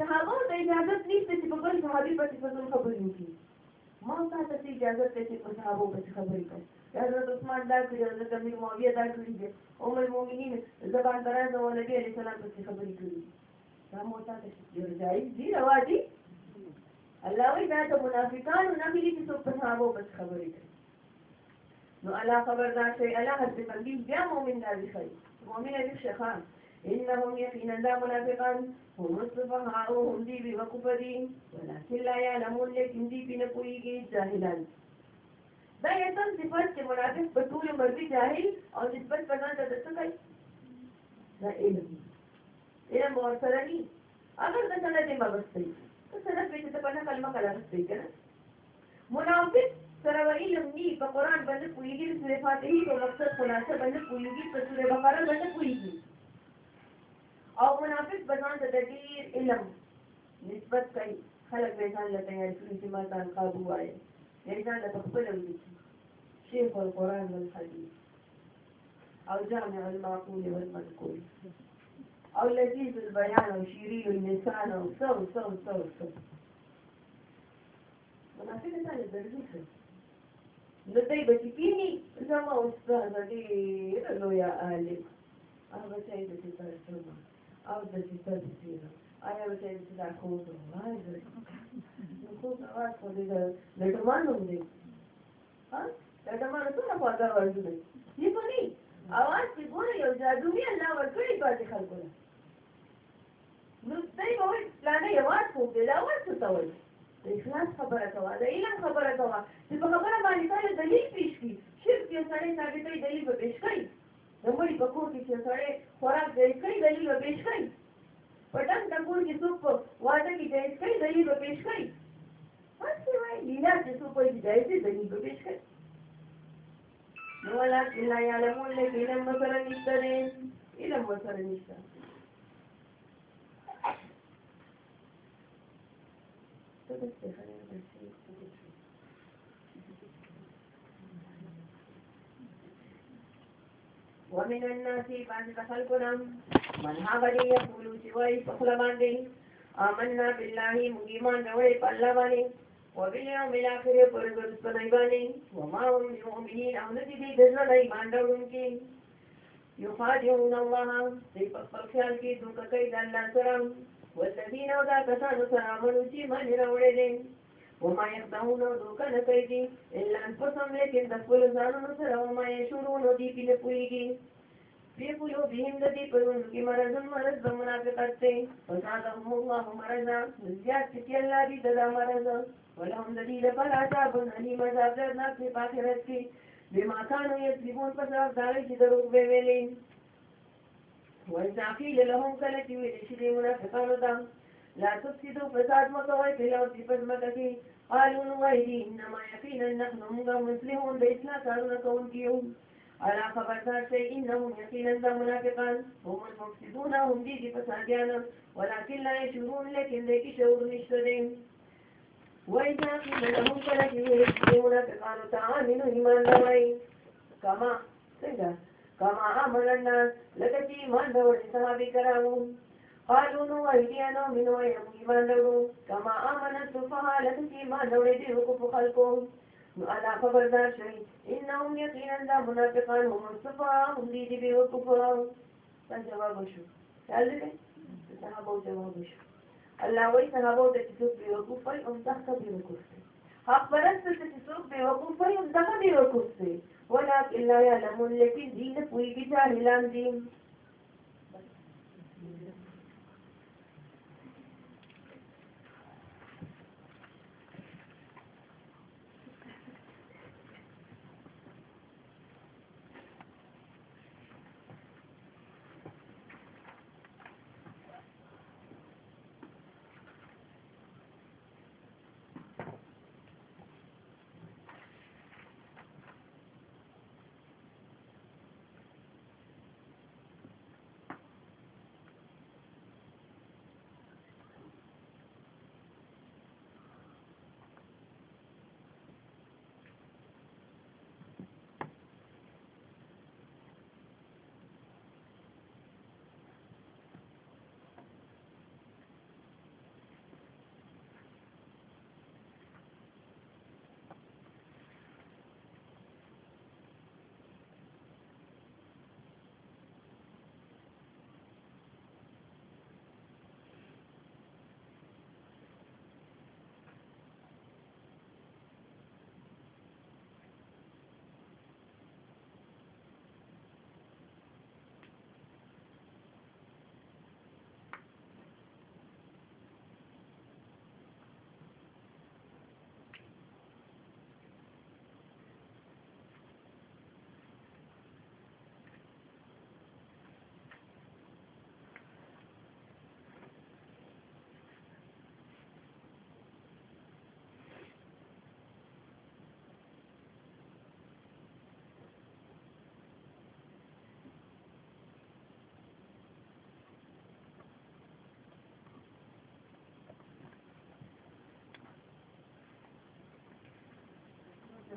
صحابه ته اجازه نشته چې په بل صحابي باندې خبرې وکړي ما تاسو ته اجازه ته چې په صحابه باندې خبرې وکړي حضرت عثمان دا کړی حضرت امیر معاویه دا کړی دي ام المؤمنین زبان دراز او نبی علیه السلام پسې خبرې کړي دا مو تاسو جایز دي روا دي الله وی دا ته منافقانو نه ملي چې څوک په هغه بس خبرې کوي نو الله خبردار شي الله حسب تنبیه بیا مؤمن دا دی خیر مؤمن دې شخان انهم يقينا لا منافقان هم الصفهاء هم دي بوكفرين ولكن لا يعلمون لكن دي بنقويك جاهلا Ben esas sıfat münafık betule merdi cahil और nisbet करना चाहते तो कहीं ना इल्म इल्म और सरणी अगर दसना दे मवस्थई तो सदा पेच तो पना कलमा कला सकते है ना मुनाफिक सरव इल्म नी तो कुरान बंद पुईगी सूरह फातिहा को मकसद खुलासा बंद पुईगी तो सूरह बकरा बंद पुईगी और मुनाफिक बजान तदीर इल्म निस्बत कई खलक बेजान लते हैं फिर इस्तेमाल काबू आए बेजान लते खुल लगी شيخ القرآن والحديث أو جامع المعقول والمنقول أو لذيذ البيان أو شيرين اللسان أو سو سو سو سو منافق أنا درجوها لدي بتبيني زما أستاذ دي له يا أهلي أنا بتعيد تتعلم أو بدي تتعلم أنا بتعيد تتعلم خوض واجد خوض واجد لكمان هم دي ها دا زمانه څنګه په اړه ورزله دی په نه اواز چې ګوره یو جادوګي الله ورکړي پاتې خلکو نو دوی به وایي پلانې اواز خو دې دا اواز څه ته وایي د اخلاص خبره کوه د علم خبره کوه چې په خبره باندې تاسو دلیل پیښ کړي شرک یو سړی ثابتوي دلیل به پیښ کړي د مړي په کور کې چې سړی خوراک جایز کړي دلیل به پیښ کړي په ټنګ ټکور کې څوک واده کې جایز کړي دلیل به پیښ کړي بس وایي لیلا چې څوک یې جایز دلیل به پیښ کړي ولكن لا يعلمون لكن علم سره نشته دی علم سره نشته ومن الناس بعض خلقنا من هغه دی یقول چې وایي په خپل باندې آمنا بالله مګیمان راوړي په الله باندې और बिना मिलाकर परगत पनैवानी वमाम योमी अवनति भी धजलाई मांडव उनकी युफादिउन अल्लाह ते पक्षाल की दुख कई दल्ला सरम वल्लजीन वदा कथानु सरामनु जी मन रवड़े वमा यखदाउन दुख न कई दी इल्लान पसम लेकिन दफुल जानु सरम मा यशुरु नदी पिने पुईगी प्रियपुयो भीमदति परुन की मरजम मरज बमना के करते वजा दहुमुल्लाह मरजा ज्यात कियल्ला भी ददा मरजा ولهم د دې لپاره عذاب علیم عذاب درناک دی په آخرت کې بما کانو یکذبون پس هغه دغه چې دروغ به ویلې وإذا قيل لهم كلا چې ویل شي دې منافقانو ته لا تفسدوا فساد مکوئ په لارو کې پس مکه کې قالوا نوایدي انما یقینا نحن موږ مسلمون د اصلاح کارونه کوونکي یو الا خبردار شئ انهم یقینا دا منافقان هم المفسدون هم دي فسادیان ولكن لا يشعرون لكن دې کې شعور نشته وإذا قيل لهم فلك يؤمنون قالوا تعاملوا إيمان لوي كما څنګه كما عمل الناس لکه چې ایمان ډول صحابي کرامو قالوا نو ايدينا من ويهم ایمان لرو كما عمل السفهاء لکه چې ایمان ډول دي حقوق خلقو نو انا خبردار شئ انهم يقينا دا منافقان هم السفهاء هم دي دي بي وكفر جواب شو قال لي صحابه جواب شو الله وایي هغه به چې څوک بې وقوف وي همدغه بې وقوف دی حق پرست څه چې څوک بې وقوف وي همدغه بې وقوف دی ولا الا یعلمون لیکن دین پوهېږي جاهلان دي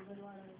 ಭಗವಾನ